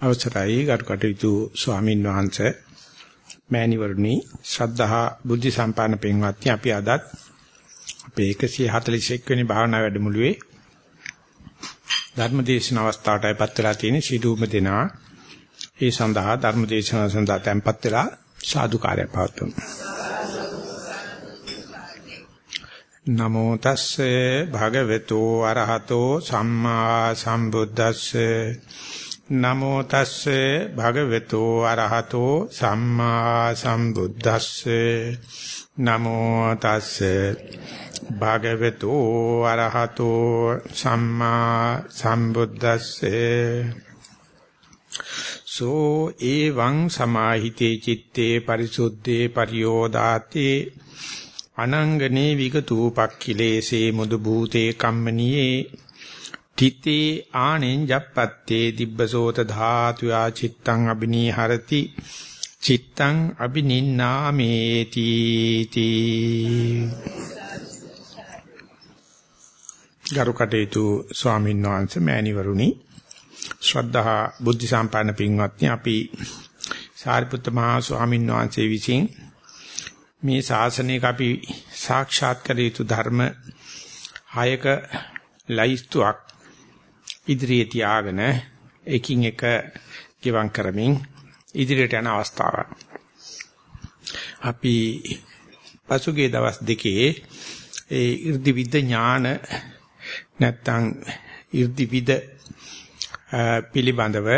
අවසරයි. ගරු කටයුතු ස්වාමින් වහන්සේ මෑණිවරණි ශ්‍රද්ධහා බුද්ධ සම්පන්න පින්වත්නි අපි අදත් අපේ 141 වෙනි භාවනා වැඩමුළුවේ ධර්මදේශන අවස්ථාවටයිපත් වෙලා තියෙන සිදුවුම දෙනා ඒ සඳහා ධර්මදේශන සඳහා tempත් වෙලා සාදුකාරය පවතුමු නමෝ තස්සේ භගවතු අරහතෝ සම්මා සම්බුද්දස්සේ නමෝ තස්සේ භගවතු අරහතෝ සම්මා සම්බුද්දස්සේ. නමෝ තස්සේ භගවතු අරහතෝ සම්මා සම්බුද්දස්සේ. සෝ එවං සමාහිතේ චitte පරිසුද්ධේ පරියෝදාතේ. අනංගනේ විගතූපක්ඛිලේසේ මුදු භූතේ කම්මනියේ තිතේ ආනෙන් ජප්පත්තේ දිබ්බසෝත ධාතුයා චිත්තං අබිනීහරති චිත්තං අබිනින්නාමේති තී. ගරුකටේතු ස්වාමීන් වහන්සේ මෑණිවරුනි ශ්‍රද්ධා බුද්ධ සම්පන්න පින්වත්නි අපි සාරිපුත්ත මහා ස්වාමීන් වහන්සේ විසින් මේ ශාසනයක අපි සාක්ෂාත් කළ යුතු ධර්ම හයක ලයිස්තුවක් ඉදිරියේ තියාගෙන එකින් එක ගිවම් කරමින් ඉදිරියට යන අවස්ථාවක්. අපි පසුගිය දවස් දෙකේ ඒ irdivid ඥාන නැත්තම් irdivid පිළිබඳව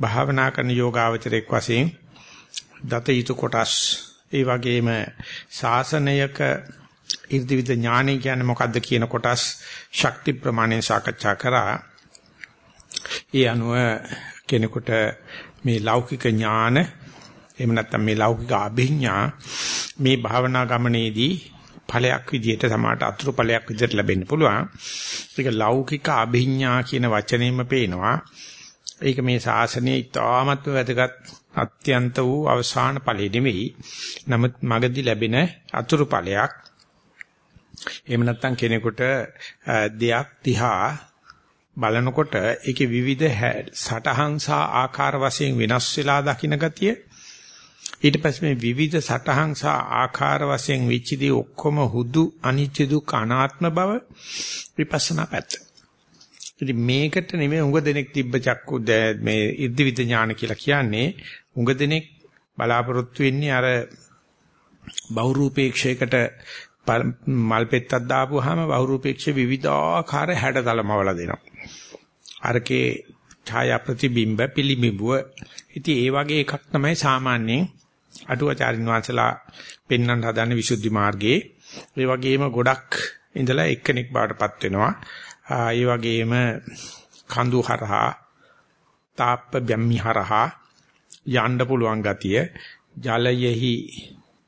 භාවනා කරන යෝගාවචරයක් වශයෙන් දත යුතු කොටස් ඒ වගේම ශාසනයක irdivid ඥානය කියන්නේ මොකද්ද කියන කොටස් ශක්ති ප්‍රමාණයෙන් සාකච්ඡා කරා ඒ අනුව කෙනෙකුට මේ ලෞකික ඥාන එහෙම නැත්නම් මේ ලෞකික අභිඥා මේ භාවනා ගමනේදී ඵලයක් විදිහට සමාට අතුරු ඵලයක් විදිහට ලැබෙන්න පුළුවන්. ඒක ලෞකික අභිඥා කියන වචනයෙන්ම පේනවා. ඒක මේ ශාසනයේ ඉතාමත්ම වැදගත් අත්‍යන්ත වූ අවසාන ඵලෙ නෙවෙයි. නමුත් මගදී ලැබෙන අතුරු ඵලයක්. එහෙම නැත්නම් කෙනෙකුට දෙයක් දිහා බලනකොට ඒකේ විවිධ සටහන් සහ ආකාර වශයෙන් වෙනස් වෙලා දකින්න ගතිය ඊට පස්සේ මේ විවිධ සටහන් සහ ආකාර වශයෙන් විචිදී ඔක්කොම හුදු අනිත්‍ය දුක් අනාත්ම බව විපස්සනා පැත්ත. ඉතින් මේකට නෙමෙයි උඟ දෙනෙක් තිබ්බ චක්කු මේ ඉද්ධිවිද ඥාන කියලා කියන්නේ උඟ දෙනෙක් බලාපොරොත්තු වෙන්නේ අර බහුරූපේක්ෂයකට මල් පෙත්තක් දාපුවාම බහුරූපේක්ෂ විවිධාකාර හැඩතලමවල දෙනවා. අරකේ ඡායා ප්‍රතිබිම්බ පිළිබිඹුව ඉතින් ඒ වගේ එකක් තමයි සාමාන්‍යයෙන් අටුවාචාරින් වහන්සලා පෙන්වන්න හදන විසුද්ධි මාර්ගයේ ඒ වගේම ගොඩක් ඉඳලා එක්කෙනෙක් බාටපත් වෙනවා. ඒ වගේම කඳු හරහා තාප්ප බැම්මි හරහා යන්න පුළුවන් ගතිය ජලයෙහි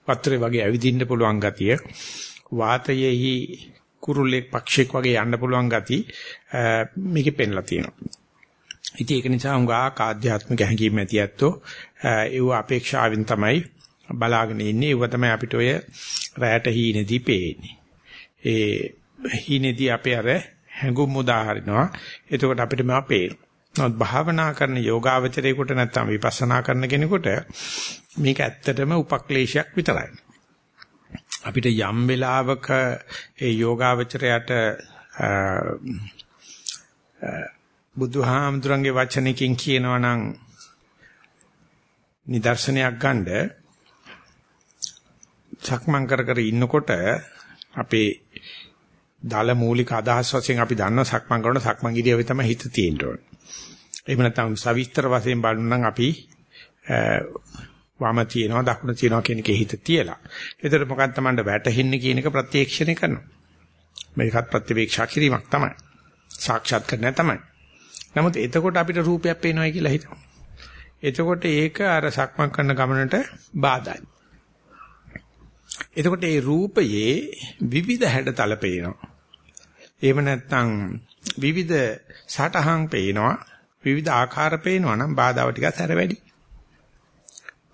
පත්‍රේ වගේ ඇවිදින්න පුළුවන් ගතිය වාතයෙහි කුරුල්ලෙක් පක්ෂියෙක් වගේ යන්න පුළුවන් ගති මේකේ පෙන්ලා තියෙනවා. ඉතින් ඒක නිසා උංගා ආධ්‍යාත්මික හැඟීම් ඇති ඇත්තෝ ඒව අපේක්ෂාවෙන් තමයි බලාගෙන ඉන්නේ. ඒව තමයි අපිට ඔය රැයට හීනේදී පේන්නේ. ඒ හීනේදී අපේ අර හැඟුම් උදාහරිනවා. එතකොට අපිට මේවා පේනවා. නමුත් භාවනා කරන යෝගාවචරයේකට නැත්නම් විපස්සනා කරන කෙනෙකුට මේක ඇත්තටම උපක්ලේශයක් විතරයි. අපිට යම් වෙලාවක ඒ යෝගාවචරයට බුදුහාමුදුරන්ගේ වචනකින් කියනවා නම් නිදර්ශනයක් ගන්න සක්මන් කර කර ඉන්නකොට අපේ දල මූලික අදහස් වශයෙන් අපි දන්නවා සක්මන් කරන සක්මන් ඉරියව්වේ තමයි හිත තියෙන්න ඕනේ. එහෙම නැත්නම් සවිස්තර වශයෙන් බලනනම් අපි වම තියනවා දකුණ තියනවා කියන එකේ හිත තියලා. ඒතර මොකක්ද Tamanda වැටෙන්නේ කියන එක ප්‍රත්‍යක්ෂණය කරනවා. මේකත් ප්‍රතිවේක්ෂා කිරීමක් තමයි. සාක්ෂාත් කරන්නේ තමයි. නමුත් එතකොට අපිට රූපයක් පේනවායි කියලා හිතනවා. එතකොට ඒක අර සක්මන් කරන ගමනට බාධායි. එතකොට ඒ රූපයේ විවිධ හැඩතල පේනවා. එහෙම නැත්නම් විවිධ සටහන් පේනවා. විවිධ ආකාර පේනවා නම් බාධාව ටිකක් හැර වැඩි.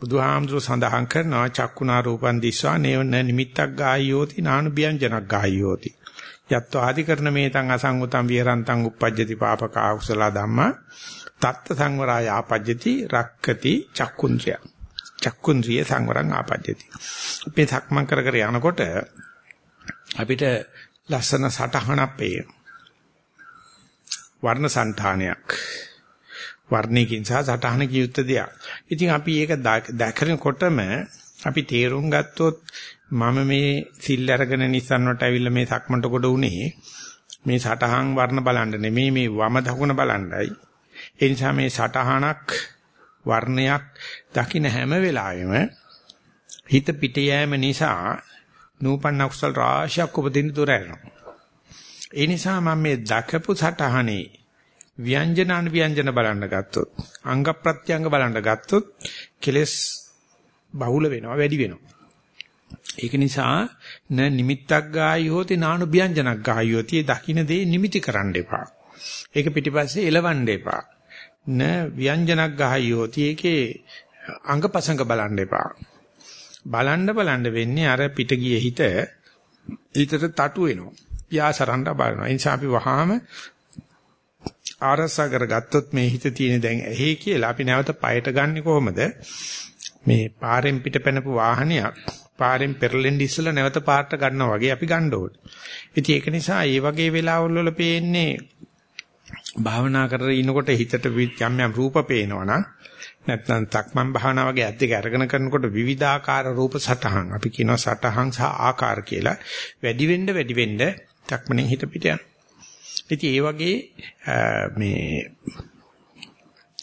බුදුහාමුදුර සඳහන් කරනවා චක්කුණා රූපන් දිස්වා නේන නිමිත්තක් ගායියෝති නානුභ්‍යංජනක් ගායියෝති. යත්ව ආදි කරන මේතං අසංගතං විහරන්තං uppajjati papaka akusala dhamma තත්ත සංවරය ආපජ්ජති රක්කති චක්කුන්ද්‍රිය. චක්කුන්ද්‍රිය සංවරං ආපජ්ජති. මේ සක්මන් කර කර යනකොට අපිට ලස්සන සටහනක් පේන. වර්ණ సంతානයක්. වර්ණයකින් සහ සටහනකින් යුක්ත දෙයක්. ඉතින් අපි ඒක දැකනකොටම අපි තේරුම් ගත්තොත් මම මේ සිල් අරගෙන Nissan වලට ඇවිල්ලා මේ සක්මන්ට කොට උනේ මේ සටහන් වර්ණ බලන්න නෙමෙයි මේ වම දකුණ බලන්නයි. ඒ නිසා මේ සටහනක් වර්ණයක් දකින්න හැම වෙලාවෙම හිත පිට යෑම නිසා නූපන්න කුසල රාශියක් උපදින්න දුර යනවා. ඒ නිසා මම මේ දකපු සටහනේ ව්‍යංජන අනුව්‍යංජන බලන්න ගත්තොත් අංග ප්‍රත්‍යංග බලන්න ගත්තොත් කෙලස් බහුල වෙනවා වැඩි වෙනවා. ඒක නිසා න නිමිත්තක් ගායි හොති නානු ව්‍යංජනක් ගායි හොති දකින්න දේ නිමිති කරන්න එපා. ඒක පිටිපස්සේ එලවන්න එපා. න ව්‍යංජනක් ගායි හොති ඒකේ අංගපසංග බලන්න එපා. බලන්න බලන්න වෙන්නේ අර පිට ගියේ හිත හිතට තටු වෙනවා. පියාසරන්න බලනවා. ඒ නිසා අපි වහාම ආරසා කරගත්තොත් මේ හිත තියෙන දැන් ඇහි කියලා අපි නැවත পায়ට ගන්නෙ කොහොමද? මේ පාරෙන් පිට පැනපු වාහනයක් පාරෙන් පෙරලෙන්න ඉස්සලා නැවත පාරට ගන්නවා වගේ අපි ගන්න ඕනේ. ඉතින් ඒක නිසා මේ වගේ වෙලාවල් වල පේන්නේ භාවනා කරගෙන ඉනකොට හිතට යම් යම් රූප පේනවනම් නැත්නම් තක්මන් භාවනා වගේ ඇද්දක අරගෙන කරනකොට විවිධාකාර රූප සටහන් අපි කියනවා සටහන් සහ ආකාර කියලා වැඩි වෙන්න වැඩි වෙන්න තක්මනේ හිත පිට යනවා. ඉතින් ඒ වගේ මේ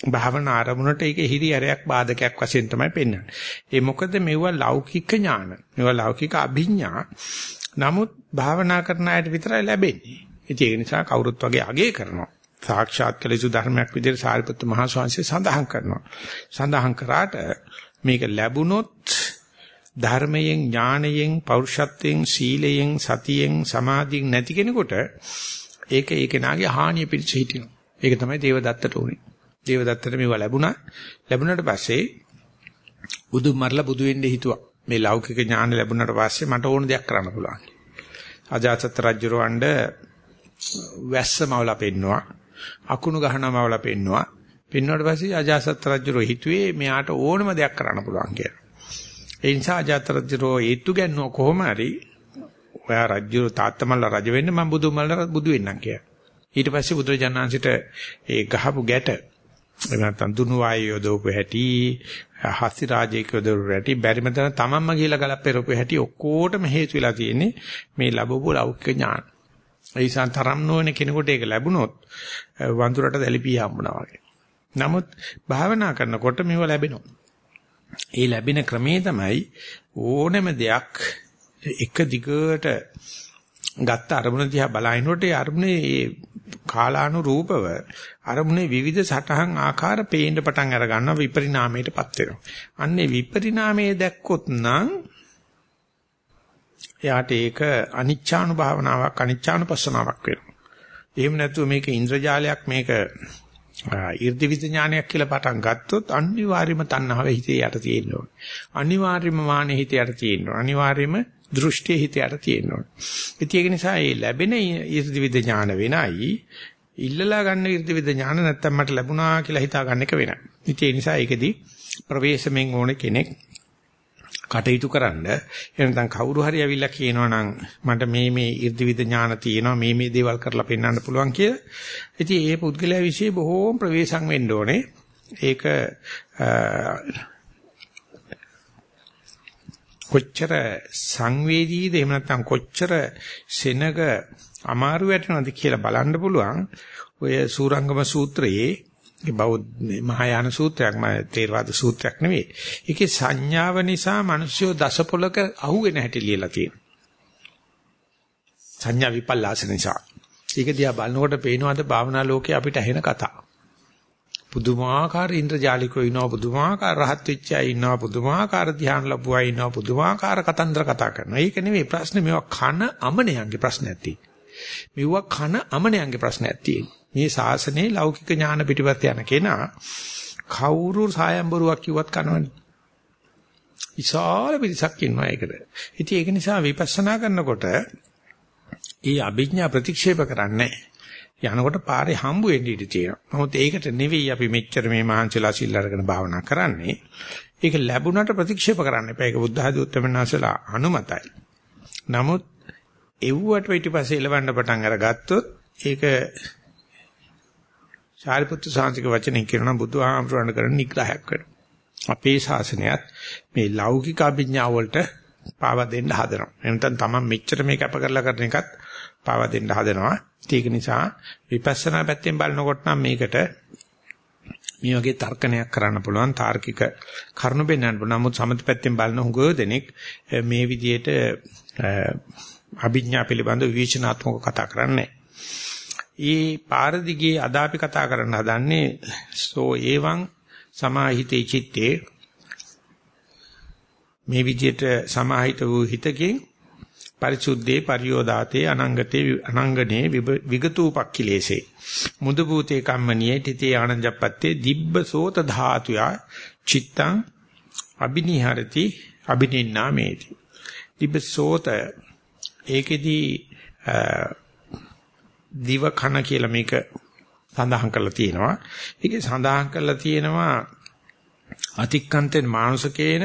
භාවනා ආරමුණට ඒක හිරියරයක් බාධකයක් වශයෙන් තමයි පෙන්වන්නේ. ඒ මොකද මේවා ලෞකික ඥාන. මේවා ලෞකික අභිඥා. නමුත් භාවනා කරන අයට විතරයි ලැබෙන්නේ. ඉතින් ඒ නිසා කවුරුත් වගේ අගය කරනවා. සාක්ෂාත් කළ යුතු ධර්මයක් විදිහට සාරිපුත්ත මහ ස්වාමීන් සඳහන් කරනවා. සඳහන් කරාට මේක ලැබුණොත් ධර්මයෙන් ඥානයෙන් පෞරුෂත්වයෙන් සීලයෙන් සතියෙන් සමාධියෙන් නැති කෙනෙකුට ඒක ඒ කෙනාගේ හානිය පිළිස හිටිනවා. ඒක තමයි දේවදත්තට උනේ. දේවදත්තට මේවා ලැබුණා. ලැබුණාට පස්සේ බුදු මරලා බුදු වෙන්න හිතුවා. මේ ලෞකික ඥාන ලැබුණාට පස්සේ මට ඕන දෙයක් කරන්න පුළුවන්. අජාසත් රජුරවණ්ඩ වැස්සමවලා පෙන්නවා. අකුණු ගහනමවලා පෙන්නවා. පෙන්වුවාට පස්සේ අජාසත් රජුරෝ හිතුවේ මෙයාට ඕනම දෙයක් කරන්න පුළුවන් කියලා. ඒ නිසා අජාසත් රජුරෝ ඒත්තු ගන්නව කොහොම හරි ඔයා රජු තාත්තමල්ල රජ වෙන්න මම බුදුමල්ල බුදු වෙන්නම් කියලා. ඊට පස්සේ බුදුරජාණන්සිට ඒ ගහපු ගැට එහෙම නැත්නම් දුනු වායය යොදවපු හැටි හස්ති රාජේක යොදවපු හැටි බැරිම තන තමන්ම කියලා ගලප්පෙරපු හැටි ඔක්කොටම හේතු වෙලා තියෙන්නේ මේ ලැබපු ලෞකික ඥාන. ඒ නිසා තරම් නොවන කෙනෙකුට ඒක ලැබුණොත් වඳුරට දැලිපිය හම්බුනා වගේ. නමුත් භාවනා කරනකොට මේව ලැබෙනවා. ඒ ලැබෙන ක්‍රමේ තමයි ඕනෑම දෙයක් එක දිගට ගත්ත අරමුණ දිහා බලනකොට ඒ අරමුණේ ඒ කාලානුරූපව අරමුණේ විවිධ සටහන් ආකාර පේන්න පටන් අර ගන්නවා විපරිණාමයටපත් වෙනවා. අන්නේ විපරිණාමයේ දැක්කොත් නම් එයාට ඒක අනිච්චානුභාවනාවක් අනිච්චානුපස්සනාවක් වෙනවා. එහෙම නැතුව මේක ඉන්ද්‍රජාලයක් මේක ඊර්ධිවිද ඥානයක් කියලා පටන් ගත්තොත් අනිවාර්යයෙන්ම තණ්හාව හිතේ යට තියෙන්න ඕනේ. අනිවාර්යයෙන්ම මානෙ හිතේ යට තියෙන්න ඕනේ. අනිවාර්යයෙන්ම දෘෂ්ටිය හිතයට තියෙන්න ඕන. ඒක නිසා මේ ලැබෙන ඊර්තිවිද ඥාන වෙනයි ඉල්ලලා ගන්න ඊර්තිවිද ඥාන නැත්තම් මට ලැබුණා කියලා හිතා ගන්න එක වෙනයි. ඉතින් ඒ නිසා ඒකෙදි ප්‍රවේශමෙන් ඕන කෙනෙක් කටයුතු කරන්න එනනම් කවුරු හරි ඇවිල්ලා කියනවා නම් මට මේ මේ ඊර්ධිවිද ඥාන තියෙනවා මේ මේ දේවල් කරලා පෙන්වන්න පුළුවන් කියලා. ඉතින් ඒ පුද්ගලයා વિશે බොහෝම ප්‍රවේශම් වෙන්න ඕනේ. ඒක කොච්චර සංවේදීද එහෙම නැත්නම් කොච්චර සෙනග අමාරු වැටෙනවද කියලා බලන්න පුළුවන්. ඔය සූරංගම සූත්‍රයේ ඒ බෞද්ධ මහායාන සූත්‍රයක් මම තේරවාද සූත්‍රයක් නෙවෙයි. ඒකේ සංඥාව නිසා මිනිස්සු දසපොලක අහුවෙන හැටි ලියලා තියෙනවා. සංඥා විපල්ලාස නිසා. ඒක දිහා බලනකොට පේනවාද භාවනා ලෝකේ අපිට ඇහෙන කතා. පුදුමාකාර ඉන්ද්‍රජාලිකෝ ඉන්නවා පුදුමාකාර රහත් වෙච්ච අය ඉන්නවා පුදුමාකාර ධ්‍යාන ලැබුවා ඉන්නවා පුදුමාකාර කතන්දර කතා කරනවා. ඒක නෙවෙයි ප්‍රශ්නේ මේවා කන අමනයන්ගේ ප්‍රශ්නයක් තියෙන්නේ. මෙවුවා කන අමනයන්ගේ ප්‍රශ්නයක් තියෙන්නේ. මේ ශාසනයේ ලෞකික ඥාන පිටිපස්ස යන කෙනා කවුරු සායම්බරුවක් කිව්වත් කනවනේ. විශාල පිරිසක් ඉන්නවා ඒකට. ඉතින් ඒක නිසා විපස්සනා කරනකොට ඒ අභිඥා ප්‍රතික්ෂේප කරන්නේ යනකොට පාරේ හම්බ වෙන්න ඉඩ තියෙනවා. නමුත් ඒකට නෙවෙයි අපි මෙච්චර මේ මහන්සිලා සිල් අරගෙන භාවනා කරන්නේ. ඒක ලැබුණට ප්‍රතික්ෂේප කරන්න එපා. ඒක බුද්ධ ආදී උත්තරමනාසලා අනුමතයි. නමුත් එව්වට ඊටපස්සේ එලවන්න පටන් අරගත්තොත් ඒක සාරිපුත්තු සාංශික වචනෙන් කියනවා බුදුහාමුදුරන් කරන නිග්‍රහයක් වෙනවා. අපේ ශාසනයත් මේ ලෞකික අභිඥා වලට පාව දෙන්න හදනවා. එහෙනම් තමන් මෙච්චර මේක අප කරලා කරන එකත් පාව දෙන්න හදනවා. ඒක නිසා විපස්සනා පැත්තෙන් බලනකොට නම් මේකට මේ වගේ තර්කණයක් කරන්න පුළුවන් තාර්කික කරුණු බෙන්නන්න පුළුවන්. නමුත් සමථ පැත්තෙන් බලන හුඟ දෙනෙක් මේ විදිහට අභිඥා පිළිබඳ විවේචනාත්මකව කතා කරන්නේ. ඊ පාරදිගේ අද අපි කතා කරන්න හදන්නේ සෝ ඒවං සමාහිතේ චිත්තේ මේ විදිහට සමාහිත වූ හිතකින් පරිසුද්ධේ පරියෝදාතේ අනංගතේ අනංගනේ විගතූපක්ඛිලේසේ මුදු භූතේ කම්මනියේ තිතේ ආනන්දපත්තේ දිබ්බ සෝත ධාතුයා චිත්තං අබිනිහරති අබිනින්නාමේති දිබ්බ සෝත ඒකෙදී දිව කන කියලා මේක සඳහන් කරලා තියෙනවා. ඒකේ සඳහන් කරලා තියෙනවා අතික්කන්තෙන් මානුසකේන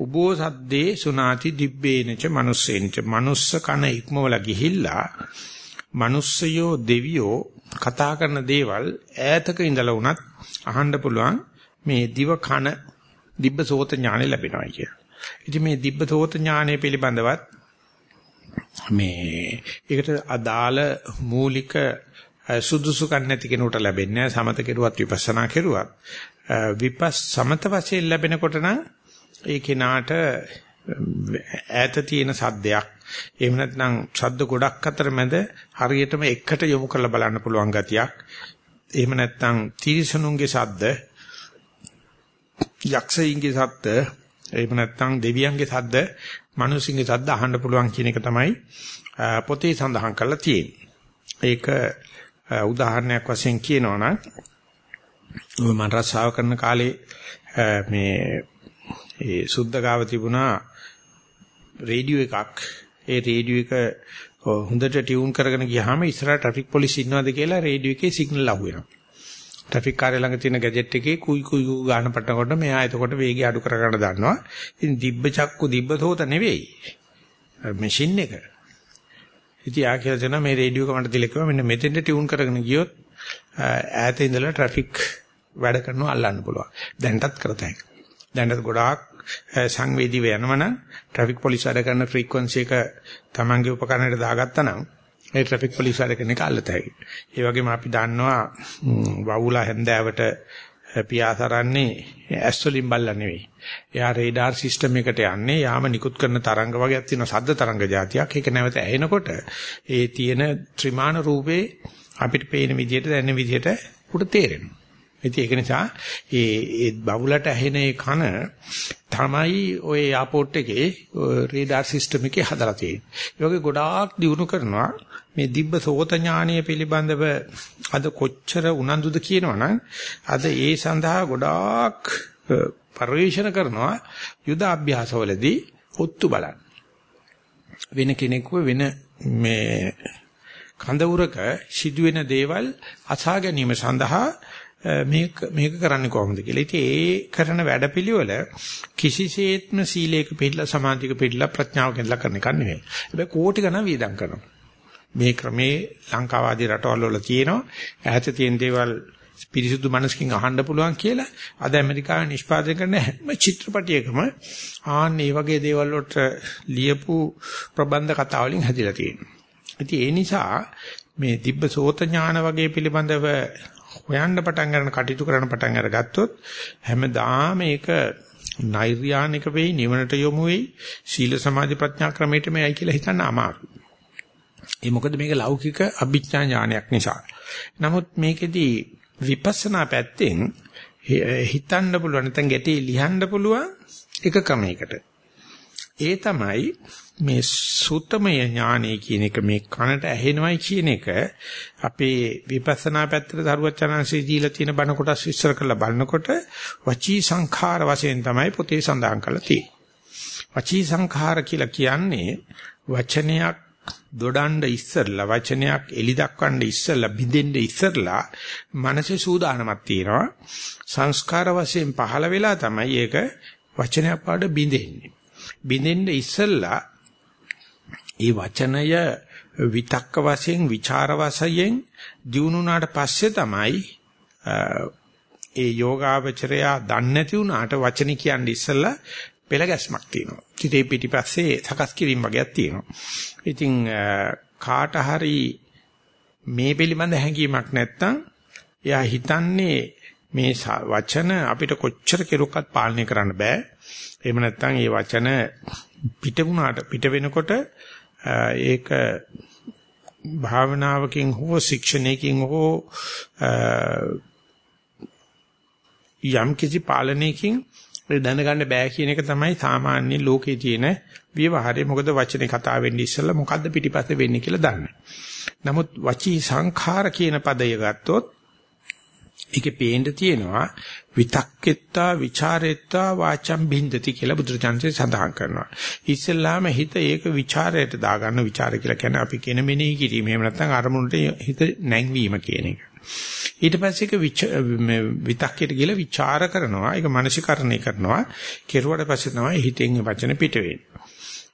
උබෝ සද්දේ සුනාති දිබ්බේනච manussේනච manuss කන ඉක්මවල ගිහිල්ලා manussයෝ දෙවියෝ කතා කරන දේවල් ඈතක ඉඳලා වුණත් අහන්න පුළුවන් මේ දිව කන දිබ්බ සෝත ඥානෙ ලැබෙනවා කිය. ඉතින් මේ දිබ්බ සෝත ඥානෙ පිළිබඳවත් මේ ඒකට අදාළ මූලික සුදුසුකම් නැති කෙනෙකුට ලැබෙන්නේ සමත කෙරුවත් විපස්සනා කෙරුවත්. විපස් සමත වශයෙන් ලැබෙනකොට නම් ඒ කෙනාට ඈත තියෙන සද්දයක් එහෙම නැත්නම් ශබ්ද ගොඩක් අතර මැද හරියටම එකට යොමු කරලා බලන්න පුළුවන් ගතියක් එහෙම නැත්නම් තිරිසනුන්ගේ ශබ්ද යක්ෂයින්ගේ ශබ්ද එහෙම නැත්නම් දෙවියන්ගේ ශබ්ද මිනිස්සුන්ගේ ශබ්ද අහන්න පුළුවන් කියන එක තමයි පොතේ සඳහන් කරලා තියෙන්නේ. ඒක උදාහරණයක් වශයෙන් කියනවා නම් මම රස්සාව කරන කාලේ මේ ඒ සුද්ධ ගාව තිබුණා රේඩියෝ එකක්. ඒ රේඩියෝ එක හොඳට ටියුන් කරගෙන ගියාම ඉස්සරහ ට්‍රැෆික් පොලිස් ඉන්නවද කියලා රේඩියෝ එකේ සිග්නල් අහුවෙනවා. ට්‍රැෆික් කාර්ය ළඟ තියෙන ගැජට් එකේ කුයි කුයි කු ගාන පටනකොට මෙයා එතකොට වේගය අඩු කර ගන්න දන්නවා. ඉතින් දිබ්බ චක්කු දිබ්බ සෝත නෙවෙයි. මැෂින් එක. ඉතින් ආ කියලා දෙනවා මේ රේඩියෝ කමට දිලකව මෙන්න මෙතෙන්ට ටියුන් කරගෙන ගියොත් ඈත ඉඳලා ට්‍රැෆික් වැඩ කරනවා අල්ලන්න පුළුවන්. දැන්ටත් කරතයි. දැන්ටත් ගොඩාක් සංවේදීව යනවනම් ට්‍රැෆික් පොලිස් වැඩ කරන ෆ්‍රීකවන්සි එක Tamange උපකරණයට දාගත්තා නම් ඒ ට්‍රැෆික් පොලිස් වැඩ කරන එක අල්ලතයි. ඒ වගේම අපි දන්නවා වවුලා හැන්දෑවට පියාසරන්නේ ඇස් වලින් බල්ලා නෙවෙයි. එයා රේඩාර් සිස්ටම් එකට යන්නේ යාම නිකුත් කරන තරංග වගේක් තියෙන සද්ද තරංග જાතියක්. ඒක නැවත ඇහෙනකොට ඒ තියෙන ත්‍රිමාන රූපේ අපිට පේන විදිහට දැනෙන විදිහට උට තේරෙනවා. ඉතින් ඒක නිසා ඒ ඒ බවුලට ඇහෙන ඒ කන තමයි ওই එයාපෝට් එකේ රේඩාර් සිස්ටම් එකේ හදලා තියෙන්නේ. ඒ වගේ ගොඩාක් දිනු කරනවා මේ දිබ්බ සෝත ඥානීය පිළිබඳව අද කොච්චර උනන්දුද කියනවනම් අද ඒ සඳහා ගොඩාක් පරිශන කරනවා යුද අභ්‍යාසවලදී ඔත්තු බලන්න. වෙන කෙනෙකුව වෙන මේ කඳවුරක සිදුවෙන දේවල් අසා ගැනීම සඳහා මේක මේක කරන්නේ කොහොමද කියලා. ඉතින් ඒ කරන වැඩපිළිවෙල කිසිසේත්ම සීලයක පිළිලා සමාධියක පිළිලා ප්‍රඥාවක ඉඳලා කරන එකක් නෙවෙයි. හැබැයි කෝටි ගණන් වේදම් කරනවා. මේ ක්‍රමේ ලංකාව ආදී රටවල් වල තියෙනවා. ඈත තියෙන දේවල් පිරිසුදු මනසකින් අහන්න පුළුවන් කියලා අද ඇමරිකාවේ නිෂ්පාදනය කරන හැම චිත්‍රපටයකම ආන් මේ වගේ දේවල් වලට ලියපු ප්‍රබන්ධ කතා වලින් හැදිලා තියෙනවා. ඉතින් ඒ නිසා මේ දිබ්බ සෝත ඥාන වගේ පිළිබඳව හොයන්න පටන් ගන්න කටයුතු කරන්න පටන් අරගත්තොත් හැමදාම මේක නෛර්යානික වෙයි නිවනට යොමු වෙයි සීල සමාධි ප්‍රඥා ක්‍රමයටමයි කියලා හිතන්න අමාරුයි. ඒ මොකද මේක ලෞකික අභිඥා ඥානයක් නිසා. නමුත් මේකෙදි විපස්සනා පැත්තෙන් හිතන්න පුළුවන් නැත්නම් ගැටේ ලියන්න පුළුවන් එක ක්‍රමයකට. ඒ තමයි මේ සුත්තමය ඥානය කියන එක මේ කනට ඇහෙනවයි කියන එක අපේ විපස්සනා පැත්තට දරුවචනන්සේ දීලා තියෙන බණ කොටස් විස්තර කරලා බලනකොට වචී සංඛාර වශයෙන් තමයි පොතේ සඳහන් කරලා තියෙන්නේ. වචී සංඛාර කියලා කියන්නේ වචනයක් දොඩන්න ඉස්සරලා වචනයක් එලි දක්වන්න ඉස්සරලා බින්දෙන්න ඉස්සරලා මනසේ සූදානමක් තියෙනවා සංස්කාර වශයෙන් පහළ වෙලා තමයි ඒක වචනයක් පාඩ බින්දෙන්නේ බින්දෙන්න ඉස්සරලා ඒ වචනය විතක්ක වශයෙන් ਵਿਚාර වශයෙන් දිනුනාට පස්සේ තමයි ඒ යෝගාවචරයා දන්නේ නැති වුණාට වචන කියන්නේ ඉස්සෙල්ලා පෙළ ගැස්මක් තියෙනවා. ඉතින් පිටිපස්සේ සකස් කිරීම වගේක් තියෙනවා. ඉතින් කාට හරි මේ පිළිබඳ හැඟීමක් නැත්තම් එයා හිතන්නේ මේ වචන අපිට කොච්චර කෙරුවක්වත් පාලනය කරන්න බෑ. එහෙම නැත්නම් මේ වචන පිට වුණාට පිට වෙනකොට ඒක භාවනාවකින් හෝ ශික්ෂණයකින් හෝ යම් කිසි පාලනයකින් දැනගන්න බෑ කියන එක තමයි සාමාන්‍ය ලෝකේ තියෙන ව්‍යවહાරය. මොකද වචනේ කතා වෙන්නේ ඉස්සෙල්ලා මොකද්ද පිටිපස්සේ වෙන්නේ කියලා දන්නේ. නමුත් වචී සංඛාර කියන පදය ගත්තොත් ඒකේ පේන්න තියෙනවා විතක්කෙත්තා ਵਿਚාරෙත්තා වාචම් බින්දති කියලා බුදුරජාන්සේ සඳහන් කරනවා. ඉස්සෙල්ලාම හිත ඒක ਵਿਚාරයට දාගන්න ਵਿਚාර කියලා කියන්නේ අපි කියන මෙනෙහි කිරීම. එහෙම නැත්නම් අරමුණට හිත නැංවීම කියන එක. ඊට පස්සේ ඒක විතක්කයට ගිහලා ਵਿਚාර කරනවා. ඒක මානසිකරණය කරනවා. කෙරුවට පස්සේ තමයි හිතෙන් වචන පිට වෙන්නේ.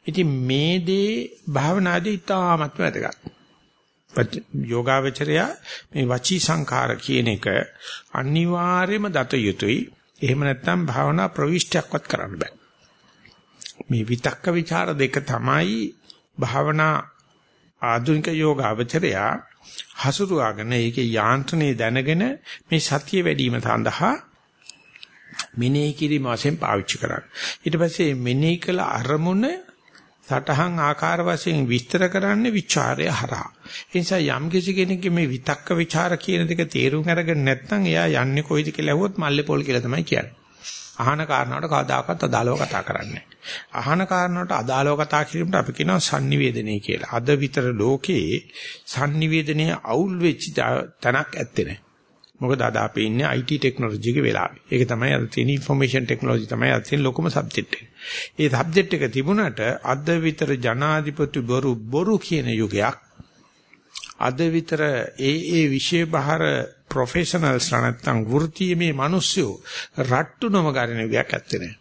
ඉතින් මේ දේ භාවනාදී ඉතාමත් වැදගත්. යෝගාවචරය මේ වචී සංඛාර කියන එක අනිවාර්යයෙන්ම දත යුතුයි. එහෙම නැත්නම් භාවනා ප්‍රවිෂ්ටයක්වත් කරන්න බෑ. මේ විතක්ක ਵਿਚාර දෙක තමයි භාවනා ආධුනික යෝගාවචරය හසුරුවාගෙන ඒකේ යාන්ත්‍රණය දැනගෙන මේ සතිය වැඩිම සඳහා මෙනෙහි කිරීම වශයෙන් පාවිච්චි කරන්නේ. ඊට පස්සේ මෙනෙහි කළ අරමුණ සටහන් ආකාර වශයෙන් විස්තර කරන්නේ ਵਿਚාරය හරහා. ඒ නිසා යම් කිසි කෙනෙක්ගේ මේ විතක්ක ਵਿਚාර කියන දෙක තේරුම් අරගෙන නැත්නම් එයා යන්නේ කොයිද කියලා ඇහුවොත් මල්ලේපොල් කියලා තමයි කියන්නේ. අහන කාරණාවට කවදාකවත් අදාළව කතා කරන්නේ අහන කාරණාවට අදාළව කතා කිරීමට අපි කියනවා sannivedanaya කියලා. අද විතර ලෝකයේ sannivedanaya අවුල් වෙච්ච තැනක් ඇත්තේ නැහැ. මොකද අද අපි ඉන්නේ IT ටෙක්නොලොජි එකේ වෙලාවේ. ඒක තමයි අද තියෙන ইনফরমේෂන් ටෙක්නොලොජි තමයි අද තියෙන ලොකුම සබ්ජෙක්ට් එක. ඒ සබ්ජෙක්ට් එක තිබුණාට අද විතර ජනාධිපති බොරු බොරු කියන යුගයක්. අද විතර ඒ ඒ විෂය බහර ප්‍රොෆෙෂනල්ස් නැත්තම් වෘත්තීයමේ මිනිස්සු රට්ටු නොමගරින යුගයක් ඇත්තේ නැහැ.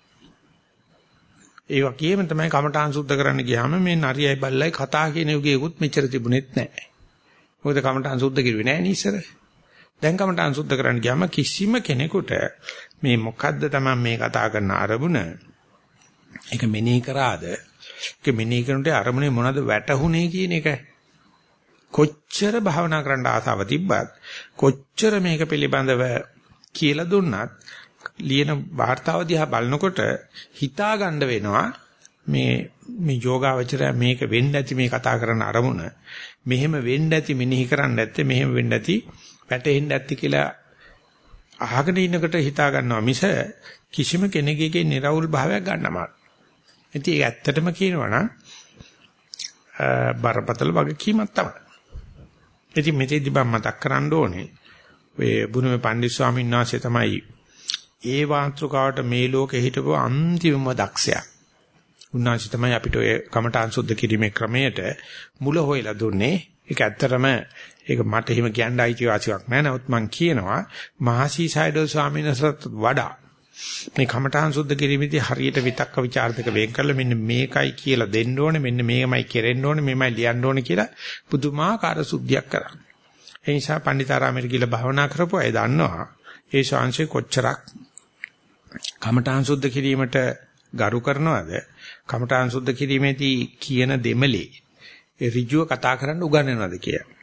ඒ වගේම තමයි කමඨාන් සුද්ධ කරන්න ගියාම මේ නරියයි බල්ලයි කතා කියන යුගයකුත් මෙච්චර තිබුණෙත් නැහැ. මොකද කමඨාන් සුද්ධ කිරුවේ නැහැ නේ ඉස්සර. දැන් කමටහන් සුද්ධ කරන්න ගියාම කිසිම කෙනෙකුට මේ මොකද්ද තමයි මේ කතා කරන අරමුණ? ඒක මෙනෙහි කරාද? ඒක මෙනෙහි කරනට අරමුණේ මොනවද වැටහුනේ කියන එක කොච්චර භවනා කරන්න ආසාව තිබ්බත් කොච්චර මේක පිළිබඳව කියලා දුන්නත් ලියන වார்த்தාව දිහා බලනකොට හිතා ගන්න වෙනවා මේ මේ යෝගාවචරය මේක වෙන්න ඇති මේ කතා කරන අරමුණ මෙහෙම වෙන්න ඇති මෙනෙහි කරන්න ඇත්තේ මෙහෙම වෙන්න ඇති වැටෙන්න ඇති කියලා අහගෙන ඉන්නකොට හිතා ගන්නවා මිස කිසිම කෙනෙකුගේ නිර්වුල් භාවයක් ගන්න අමාරුයි. ඉතින් ඒක ඇත්තටම කියනවා නම් බරපතල වගකීමක් තමයි. ඉතින් මෙතෙදි මම මතක් කරන්න ඕනේ ඔය බුදුමේ පණ්ඩිත ස්වාමීන් වහන්සේ තමයි ඒ වාන්ත්‍රකාවට මේ ලෝකෙ හිටපු අන්තිමම දක්ෂයා. උන්වහන්සේ තමයි අපිට ඔය කමඨාන් සුද්ධ කිරීමේ ක්‍රමයට මුල හොයලා දුන්නේ. ඒක ඇත්තටම ඒක මට එහෙම කියන්න අයිතිවාසිකමක් නැහැ. නමුත් මම කියනවා මහසී සයිඩල් ස්වාමීන් වහන්සේට වඩා මේ කමඨහං සුද්ධ කිරීමේදී හරියට විතක්ක ਵਿਚාර දෙක වෙන් කරලා මෙන්න මේකයි කියලා දෙන්න ඕනේ මෙන්න මේකමයි කෙරෙන්න ඕනේ මේමයි ලියන්න ඕනේ කියලා පුදුමාකාර සුද්ධියක් කරා. ඒ නිසා පණ්ඩිතාරාමයට ගිහලා භාවනා කරපුවා ඒ දන්නවා ඒ ශාංශේ කොච්චරක් කමඨහං සුද්ධ කිරීමට ගරු කරනවද කමඨහං සුද්ධ කිරීමේදී කියන දෙමලේ ඍජුව කතා කරන්න උගන්වනවද කියලා.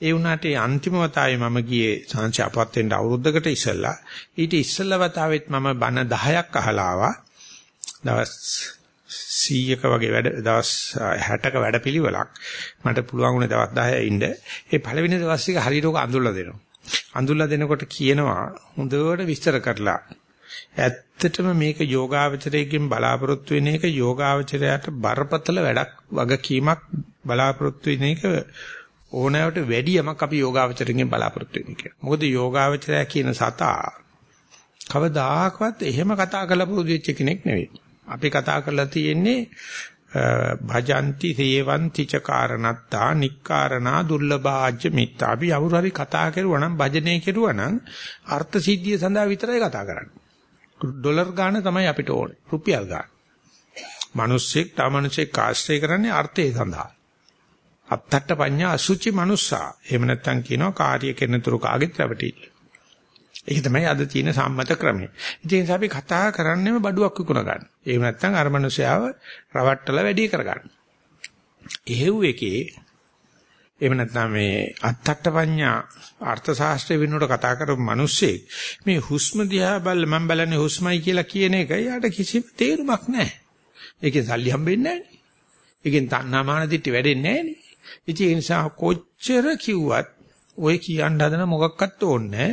ඒ වුණාට ඒ අන්තිම වතාවේ මම ගියේ සංසය අපවත් වෙන්න අවුරුද්දකට ඉස්සෙල්ලා. ඊට ඉස්සෙල්ලා වතාවෙත් මම බණ 10ක් අහලා ආවා දවස් 100ක වගේ වැඩ දවස් 60ක වැඩපිළිවෙලක්. මට පුළුවන් වුණේ දවස් 10 ඉන්න. ඒ පළවෙනි දවස් එක හරියට ඔක අඳුල්ලා දෙනවා. අඳුල්ලා දෙනකොට කියනවා හොඳට විස්තර කරලා. ඇත්තටම මේක යෝගාවචරයෙන් බලාපොරොත්තු වෙන එක යෝගාවචරයට බරපතල වැඩක් වගකීමක් බලාපොරොත්තු වෙන එක ඕනෑවට වැඩි යමක් අපි යෝගාවචරයෙන් බලාපොරොත්තු වෙන්නේ කියලා. මොකද යෝගාවචරය කියන සතා කවදාකවත් එහෙම කතා කරලා පුරුදු වෙච්ච කෙනෙක් නෙවෙයි. අපි කතා කරලා තියෙන්නේ භජಂತಿ සේවಂತಿ ච කාරණත්තා නික්කාරණා දුර්ලභාජ්‍ය මිත්තා. අපි අවුරු හරි කතා කරුවා නම් භජනය කෙරුවා නම් අර්ථ සිද්ධිය සඳහා විතරයි කතා කරන්නේ. ඩොලර් ගාණ තමයි අපිට ඕනේ. රුපියල් ගාණ. මිනිස්සෙක් තව මිනිස්සෙක් ආශ්‍රය කරන්නේ අර්ථය සඳහා. අත්තට්ට පඤ්ඤා අසුචි මනුස්සා. එහෙම නැත්නම් කියනවා කාර්ය කෙනතුරු කාගෙත් රැවටිල්ල. ඒක තමයි අද තියෙන සම්මත ක්‍රමය. ඉතින් අපි කතා කරන්නේම බඩුවක් විකුණ ගන්න. එහෙම නැත්නම් අර මනුස්සයාව රවට්ටලා වැඩි කර ගන්න. එහෙව් එකේ එහෙම නැත්නම් මේ අත්තට්ට පඤ්ඤා අර්ථ ශාස්ත්‍රය වෙනුවට කතා කරපු මිනිස්සෙක් මේ හුස්ම දිහා බල මම බලන්නේ හුස්මයි කියලා කියන එක යාට කිසිම තේරුමක් නැහැ. ඒකෙන් සල්ලි හම්බෙන්නේ නැහැ නේ. ඒකෙන් තණ්හාමාන දිට්ටි වැඩෙන්නේ නැහැ නේ. ඉතින් ඒ නිසා කොච්චර කිව්වත් ඔය කියන්න හදන මොකක්වත් ඕනේ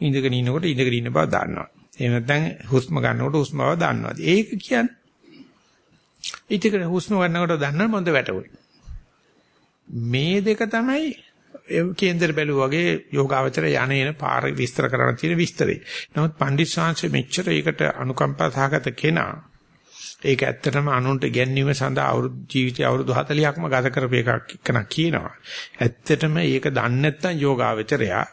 ඉඳගෙන ඉන්නකොට ඉඳගෙන ඉන්න බව දන්නවා. එහෙම නැත්නම් හුස්ම ගන්නකොට හුස්ම බව දන්නවා. ඒක කියන්නේ. ඉතින් හුස්ම ගන්නකොට දන්න මොඳ වැටුනේ. මේ දෙක තමයි කේන්දර බැලුවා වගේ යෝගාවචර යන්නේන පාර විස්තර කරන්න තියෙන විස්තරේ. නමුත් පණ්ඩිත් ශාංශ මෙච්චර ඒකට අනුකම්පා සහගත කෙනා ඒක ඇත්තටම අනුන්ට ගැන්වීම සඳහා අවුරුදු ජීවිතය අවුරුදු 40ක්ම ගත කරපු එකක් එක්කන කියනවා. ඇත්තටම ඒක දන්නේ නැත්නම් යෝගාවචරයා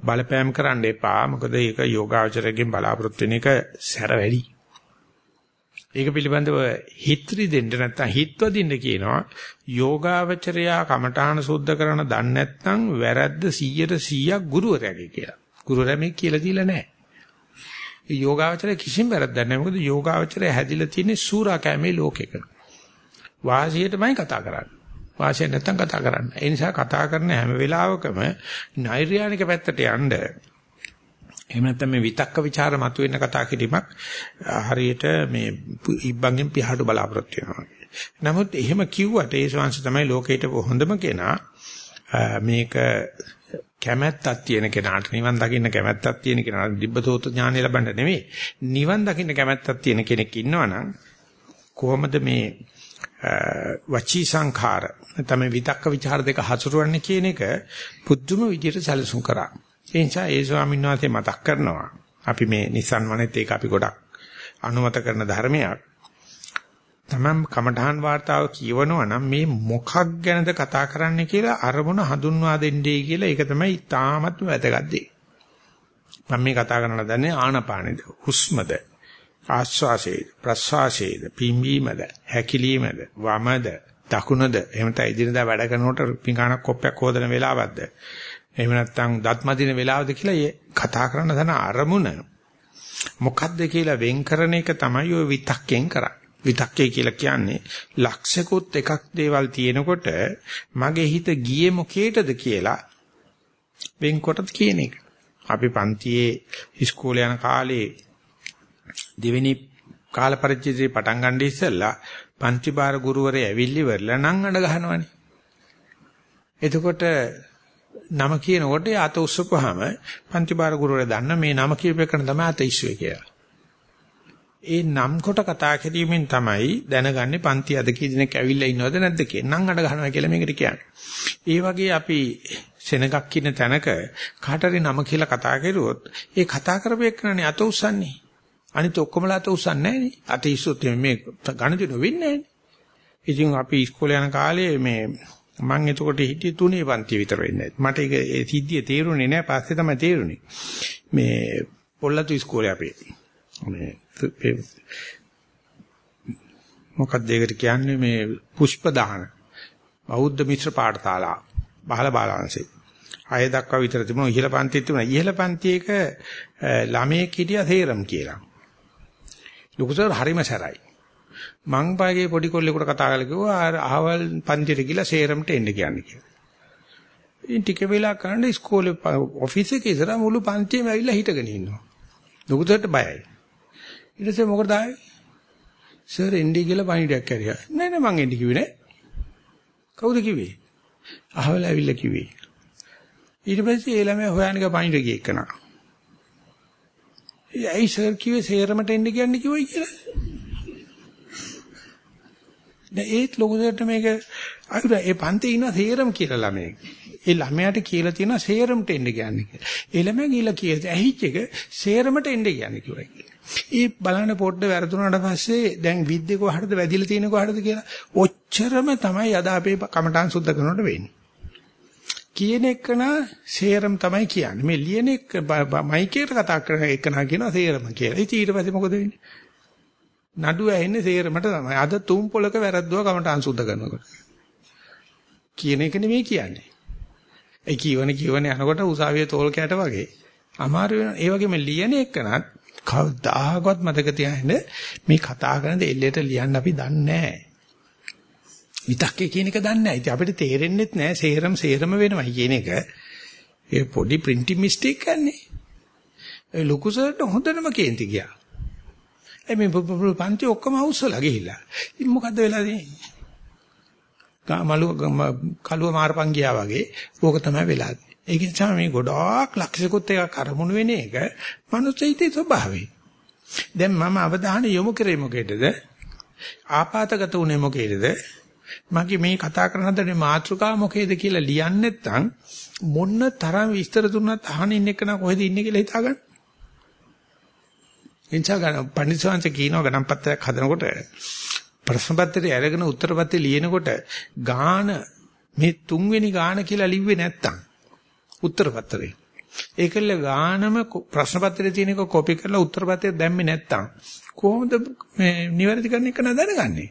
බලපෑම් කරන්න එපා. මොකද ඒක යෝගාවචරයෙන් බලාපොරොත්තු වෙන එක සැර වැඩි. ඒක පිළිබඳව හිත්‍රි දෙන්න නැත්නම් හිත්වදින්න කියනවා යෝගාවචරයා කමඨාන සුද්ධ කරන දන්නේ නැත්නම් වැරද්ද 100ට 100ක් ගුරුවරයාගේ කියලා. ගුරුවරයා මේ කියලා දීලා නැහැ. ඒ යෝගාවචරය කිසිම වැරද්දක් නැහැ. මොකද යෝගාවචරය හැදිලා තියෙන්නේ සූරා කැමේ ලෝකෙක. වාසියටමයි කතා කරන්නේ. වාසිය නැත්තම් කතා කරන්න. ඒ නිසා කතා කරන හැම වෙලාවකම නෛර්යානික පැත්තට යන්න එහෙම නැත්නම් මේ විතක්ක ਵਿਚාර මතුවෙන කතා කිරීමක් හරියට මේ ඉබ්බන්ගෙන් පියාට බලාපොරොත්තු වෙනවා. නමුත් එහෙම කිව්වට ඒ ශාංශ තමයි ලෝකේට හොඳම කෙනා මේක කැමැත්තක් තියෙන කෙනාට නිවන් දකින්න කැමැත්තක් තියෙන කෙනාට දිබ්බසෝත ඥානය ලබන්න නෙමෙයි නිවන් දකින්න කැමැත්තක් තියෙන කෙනෙක් ඉන්නවනම් කොහොමද මේ වචී සංඛාර තමයි විතක්ක ਵਿਚාර දෙක හසුරුවන්නේ කියන එක පුදුම විදියට සැලසුම් කරා. ඒ නිසා ඒ ස්වාමීන් වහන්සේ මතක් කරනවා අපි මේ Nissan වනෙත් ඒක අපි ගොඩක් අනුමත කරන ධර්මයක්. තමන් කමඨහන් වார்த்தාව කියවනවා නම් මේ මොකක් ගැනද කතා කරන්නේ කියලා අරමුණ හඳුන්වා දෙන්නේ කියලා ඒක තමයි තාමත් වැදගත් දේ. මම මේ කතා කරන්න දන්නේ ආනපානෙද හුස්මද ආස්වාසේද ප්‍රස්වාසේද පිම්බීමද හැකිලීමද වමද දකුණද? එහෙම නැත්නම් ඉදිරියදා වැඩ කරනකොට පිඟානක් කොප්පයක් හොදන වෙලාවක්ද? එහෙම නැත්නම් දත් මදින වෙලාවද කියලා මේ කතා කරන්න දන අරමුණ මොකක්ද කියලා වෙන් කරන එක තමයි ওই විතක්යෙන් කරන්නේ. විතක්කේ කියලා කියන්නේ ලක්ෂිකුත් එකක් දේවල් තියෙනකොට මගේ හිත ගියේ මොකේටද කියලා වෙන්කොට කියන එක. අපි පන්තියේ ඉස්කෝලේ යන කාලේ දෙවෙනි කාල පරිච්ඡේදේ පටන් ගන්න ඉස්සෙල්ලා පන්ති බාර ගුරුවරයා ඇවිල්ලි වෙරලා නම් අඬ ගහනවනේ. එතකොට නම කියනකොට අත උස්සපුවාම පන්ති බාර ගුරුවරයා දන්න මේ නම කියපේකන තමයි අත ඉස්සුවේ කියලා. ඒ නම් කොට කතා කිරීමෙන් තමයි දැනගන්නේ පන්ති අද කී දිනක් ඇවිල්ලා ඉන්නවද නැද්ද කියලා. නම් අඩ ගන්නවා කියලා මේකට කියන්නේ. ඒ වගේ අපි සෙනගක් ඉන්න තැනක කාටරි නම කියලා කතා කරුවොත් ඒ කතා කරපේකනේ අත උස්සන්නේ. අනිත ඔක්කොමලා අත උස්සන්නේ නැහනේ. අත ඉස්සොත් මේ ගණදිනු වෙන්නේ නැහනේ. ඉතින් අපි ඉස්කෝලේ යන කාලේ මේ මම එතකොට හිටියේ තුනේ පන්ති විතර වෙන්නේ. මට ඒක ඒ සිද්ධිය තේරුනේ නැහැ. පස්සේ තමයි තේරුනේ. මේ පොල්ලතු ඉස්කෝලේ අපේ. මේ මොකක්ද ඒකට කියන්නේ? මේ පුෂ්ප දාන. බෞද්ධ මිශ්‍ර පාඨශාලා. බහල බාලාංශේ. අය දක්වා විතර තිබුණා. ඉහළ පන්තියේ තිබුණා. ඉහළ පන්තියේක ළමයේ කිටියා තේරම් කියලා. ලොකුසර් හරිම සැරයි. මං පාගේ පොඩි කොල්ලෙකුට කතා කරලා කිව්වා අහවල් පන්තියට ගිහලා සේරම්ට එන්න කියන්නේ කියලා. ඉතින් ටික වෙලා කරන්නේ ඉස්කෝලේ ඔෆිස් එකේ ඉතර මුළු පන්තියම ඇවිල්ලා හිටගෙන ඉන්නවා. ලොකුසර්ට බයයි. ඊට පස්සේ මොකටද ආවේ? සර් එන්ඩි කියලා පණිඩයක් කරියා. නෑ නෑ මං එන්ඩි කිව්වේ නෑ. කවුද කිව්වේ? අහවල ඇවිල්ලා කිව්වේ. ඊට පස්සේ ඒ ළමයා හොයන්න ගිය පණිඩ ගිය එකනා. ඇයි සර් කිව්වේ සේරමට එන්න කියන්නේ කිව්වයි කියලා. දැන් ඒත් ලොකුසර්ට මේක අර ඒ පන්තිේ ඉන්න සේරම කියලා ළමයි. ඒ ළමයාට කියලා තියෙනවා සේරමට එන්න කියන්නේ කියලා. ඒ ළමයා ගිහලා කියද ඇහිච් එක සේරමට එන්න කියන්නේ කිව්වා කියලා. ඒ බලන්න පොඩ්ඩ වැරදුනාට පස්සේ දැන් විද්දේ කොහටද වැදිලා තියෙන්නේ කොහටද කියලා ඔච්චරම තමයි අද අපේ කමඨාන් සුද්ධ කරනකොට වෙන්නේ. කියන එකන සේරම තමයි කියන්නේ. මේ ලියන එක මයිකේට කතා කරන එකන කියනවා සේරම කියලා. ඉතින් ඊට පස්සේ මොකද වෙන්නේ? නඩුව ඇහෙන්නේ සේරමට තමයි. අද තුන් පොලක වැරද්දුව කමඨාන් සුද්ධ කරනකොට. කියන එක නෙමෙයි කියන්නේ. ඒ කියවන කියවන යනකොට උසාවියේ තෝල් කැට වගේ. අමාරු වෙනවා. ඒ වගේම ලියන එකනත් කවදාහකවත් මතක තියාගන්න මේ කතා කරන දේ එල්ලේට ලියන්න අපි දන්නේ නැහැ. විතක්කේ කියන එක දන්නේ නැහැ. ඉතින් අපිට තේරෙන්නෙත් නැහැ සේරම සේරම වෙනවා කියන එක. ඒ පොඩි printing mistake ගන්නේ. ඒ ලොකු සර්ට හොඳටම කේන්ති ගියා. ඒ මේ පන්ති ඔක්කොම අවුස්සලා ගිහිල්ලා. ඉතින් මොකද්ද වෙලා තියෙන්නේ? ගාමලු කලුව මාරපන් ගියා වගේ ඕක තමයි වෙලා තියෙන්නේ. ඒක නිසා මේ ගොඩාක් ලක්ෂිකුත් එකක් අරමුණු වෙන එක මනුස්ස හිතේ ස්වභාවය. දැන් මම අවධානය යොමු කරේ මොකේදද? ආපాతගත උනේ මොකේදද? මගේ මේ කතා කරන හදනේ මාතෘකාව මොකේද කියලා ලියන්නේ නැත්නම් මොන්න තරම් විස්තර දුන්නත් අහන ඉන්න එක නා කොහෙද ඉන්නේ කියලා හිතාගන්න. එනිසා ගන්න පඬිස්සංශ කියනවා ගණන් පත්‍රයක් හදනකොට ප්‍රශ්න පත්‍රය අරගෙන උත්තර පත්‍රය ලියනකොට ගාන මේ තුන්වෙනි ගාන කියලා ලිව්වේ නැත්තම් උත්තර පත්‍රේ. ඒකල ගානම ප්‍රශ්න පත්‍රයේ තියෙන එක කොපි කරලා උත්තර පත්‍රය දැම්මේ නැත්තම් කොහොමද මේ නිවැරදි කරන්න එක නදනගන්නේ?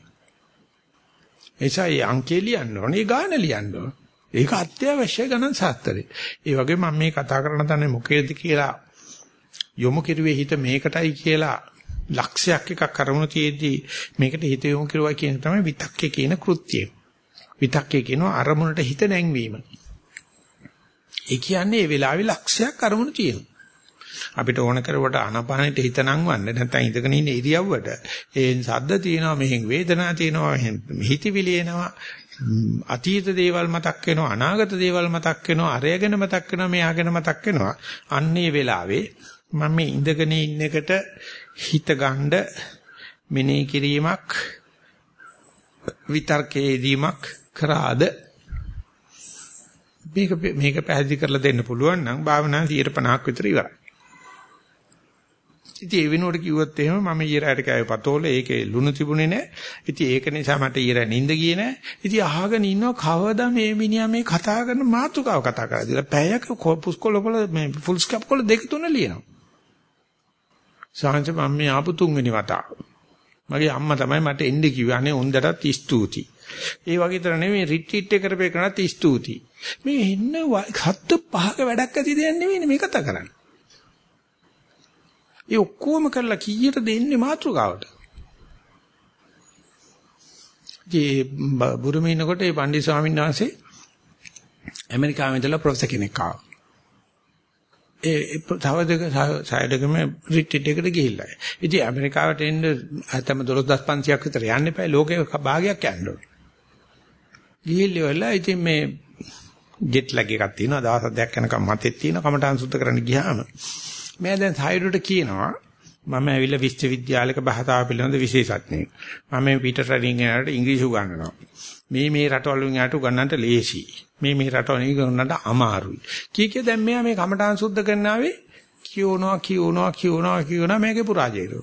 එසයි අංකේ ලියන්න ඕනේ ගාන ලියන්න ඕනේ. ඒක අත්‍යවශ්‍ය ගණන් ශාස්ත්‍රේ. ඒ වගේ මම මේ කතා කරන තැන මොකේද කියලා යොමු කෙරුවේ හිත මේකටයි කියලා ලක්ෂයක් එකක් කරමුණු තියේදී මේකට හිත යොමු කරුවා කියන තමයි විතක්කේ කියන කෘත්‍යය. විතක්කේ කියනවා අරමුණට හිත නැංවීම. ඒ කියන්නේ ඒ වෙලාවේ ලක්ෂයක් අරමුණු තියෙනවා. අපිට ඕන කරවට අනපානෙට හිත නංවන්න නැත්නම් ඉඳගෙන ඉන්න ඉරියව්වට ඒ සද්ද තියෙනවා මෙහෙන් වේදනා තියෙනවා මෙහෙන් හිතවිලි එනවා අතීත දේවල් මතක් වෙනවා අනාගත දේවල් මතක් වෙනවා අරයගෙන මතක් වෙනවා මෙයාගෙන මතක් වෙනවා අන්නේ වෙලාවේ මම මේ ඉඳගෙන ඉන්න එකට හිත ගන්න මෙනෙහි කිරීමක් විතර්කයේදීමක් කරාද මේක මේක පැහැදිලි කරලා දෙන්න පුළුවන් නම් භාවනා 150ක් විතර ඉවරයි. ඉතින් ඒ වෙනුවට කිව්වොත් එහෙම මම ඊරාට කෑවේ පතෝල ඒකේ ලුණු තිබුණේ නැහැ. ඉතින් ඒක නිසා මට ඊරා නිින්ද ගියේ නැහැ. ඉතින් අහගෙන ඉන්නව කවදා මේ මිනිහා මේ කතා කරන මාතෘකාව කතා කරාද? පැයක පුස්කොළ වල මේ ෆුල් ස්කැප් වල දෙක තුන ලියනවා. සාංශ මම මේ ආපු තුන්වෙනි වතාව. මගේ අම්මා තමයි මට එන්න කිව්වේ. අනේ උන්දටත් ස්තුතියි. ඒ වගේ තර නෙමෙයි රිට්‍රීට් එක කරපේ කරනත් ස්තුතියි. මේ ඉන්න හත්ත පහක වැඩක් ඇති දෙයක් නෙවෙයි මේ කතා කරන්නේ. ඒ ඔක්කොම කරලා කීයට දෙන්නේ මාතෘකාවට. ඒ බුරුමේ ඉනකොට ඒ පණ්ඩිත ස්වාමීන් වහන්සේ ඇමරිකාවෙන් ඉඳලා ප්‍රොෆෙසර් කෙනෙක් ආවා. ඒ තව දෙක සයිඩකම රිට්‍රීට් එකට ගිහිල්ලා. ඉතින් ඇමරිකාවට එන්න තම 12500ක් විතර යන්න එපා. ලෝකේ භාගයක් යන්න ඕන. ගිහිල්ලා ඉතින් මේ ජෙට් ලැග් එකක් තියෙනවා. දවස් හතක් යනකම් මතෙත් තියෙනවා. කමටහන් සුද්ධ කරන්න ගියාම මම දැන් සයිඩට කියනවා මම ඇවිල්ලා විශ්වවිද්‍යාලයක භාෂාව පිළිබඳ විශේෂඥයෙක්. මම මේ පීටර් රඩින් යනකොට ඉංග්‍රීසි උගන්වනවා. මේ මේ රටවල් වලින් යාට උගන්වන්නට ලේසි. මේ මේ රටවල් වලින් උගන්වන්නට අමාරුයි. කී කිය දැන් මෙයා මේ කමඨාන් සුද්ධ කරනාවේ කියවනවා කියවනවා කියවනවා කියවනවා මේකේ පුරාජයලු.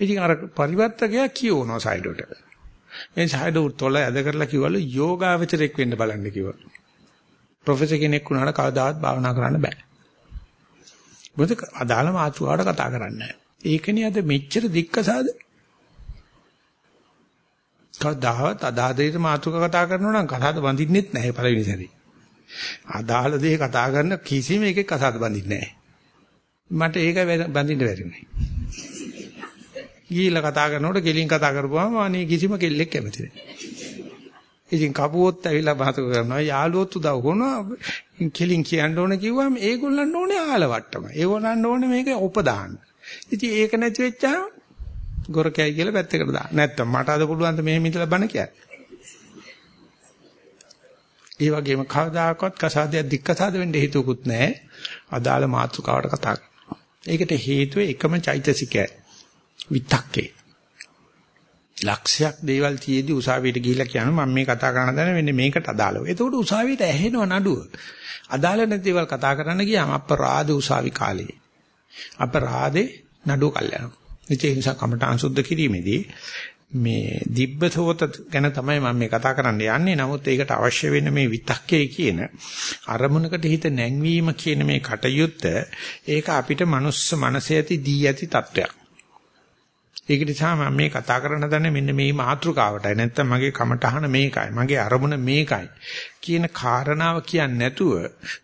ඉතින් අර පරිවර්තකයා කියවනවා සයිඩට. මේ සයිඩ උත්තොල ඇද කරලා කිව්වලු යෝගාවචරයක් වෙන්න බලන්න කිව්වා. ප්‍රොෆෙසර් කෙනෙක් වුණාට කවදාවත් භාවනා කරන්න බෑ. මොකද අදාළ මාතෘකාවට කතා කරන්නේ නැහැ. ඒකනේ අද මෙච්චර දික්කසාද? කවදාවත් අදාළ මාතෘකා කතා කරනවා නම් කතාවද බඳින්නෙත් නැහැ පළවෙනි සැරේ. අදාළ දේ කතා කරන කිසිම එකෙක් කතාවද බඳින්නේ නැහැ. මට ඒක බඳින්න බැරි නේ. ගිහිල්ලා කතා කරනකොට කෙලින් කතා කරපුවාම අනේ කිසිම කෙල්ලෙක් කැමති නැහැ. ඉතින් කපුවොත් ඇවිල්ලා බහතු කරනවා යාළුවොත් උදව් කරනවා කෙලින් කියන්න ඕන කිව්වම ඒගොල්ලන්ට ඕනේ ආලවට්ටම. ඒගොල්ලන්ට ඕනේ මේක උපදාන්න. ඉතින් ඒක නැති වෙච්චාම ගොරකයි කියලා පැත්තකට දාන්න. නැත්තම් මට අද පුළුවන් ද මෙහෙම ඉඳලා බණ කියන්න. ඒ වගේම කවදාකවත් කසාදයක් දික්කසාද වෙන්න හේතුකුත් නැහැ. අදාළ මාතෘකාවට කතා කරනවා. ඒකට හේතුව එකම චෛතසිකය. විතක්කේ. ලක්ෂයක් දේවල් තියේදී උසාවියට ගිහිල්ලා කියනවා මම මේ කතා කරන්න දන්නේ මෙන්න මේකට අදාළව. එතකොට උසාවියට ඇහෙනව නඩුව. අදාළ නැති දේවල් කතා කරන්න ගියාම අපරාධ උසාවි කාලේ. අපරාධේ නඩුව කල්යනවා. ඒ නිසා කමඨාන් සුද්ධ කිරීමේදී මේ දිබ්බසෝත ගැන තමයි මම මේ කතා කරන්න යන්නේ. නමුත් ඒකට අවශ්‍ය වෙන මේ විතක්කේ කියන අරමුණකට හිත නැංවීම කියන මේ කටයුත්ත ඒක අපිට මනුස්ස මනසේ ඇති දී ඇති තත්වයක්. ඒක නිසා මම මේ කතා කරන්න දන්නේ මෙන්න මේ මාතෘකාවටයි. නැත්තම් මගේ කමටහන මේකයි. මගේ අරමුණ මේකයි. කියන කාරණාව කියන්නේ නැතුව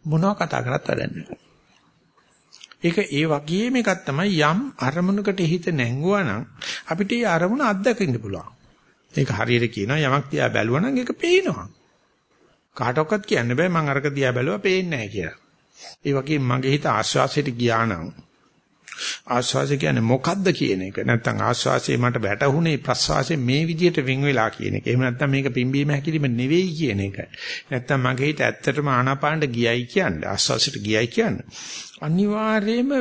මොනව කතා කරත් වැඩන්නේ. ඒක ඒ වගේම එකක් තමයි යම් අරමුණකට හිත නැංගුවා නම් අපිට ඒ අරමුණ අත්දකින්න පුළුවන්. ඒක හරියට කියනවා යමක් දිහා බැලුවා නම් ඒක පේනවා. කාටවත් කියන්න බෑ මම අරක දිහා බැලුවා පේන්නේ නැහැ කියලා. ඒ වගේම මගේ හිත ආශ්වාසයට ගියා නම් ආශ්වාසය කියන්නේ මොකද්ද කියන එක. නැත්තම් ආශ්වාසයේ මට වැටහුනේ ප්‍රශ්වාසයේ මේ විදිහට වින් වෙලා කියන එක. එහෙම නැත්තම් මේක පිම්බීම හැකිලිම නෙවෙයි කියන එක. නැත්තම් මගේ හිත ඇත්තටම ආනාපානට ගියයි කියන්නේ. ආශ්වාසයට ගියයි කියන්නේ. අනිවාර්යයෙන්ම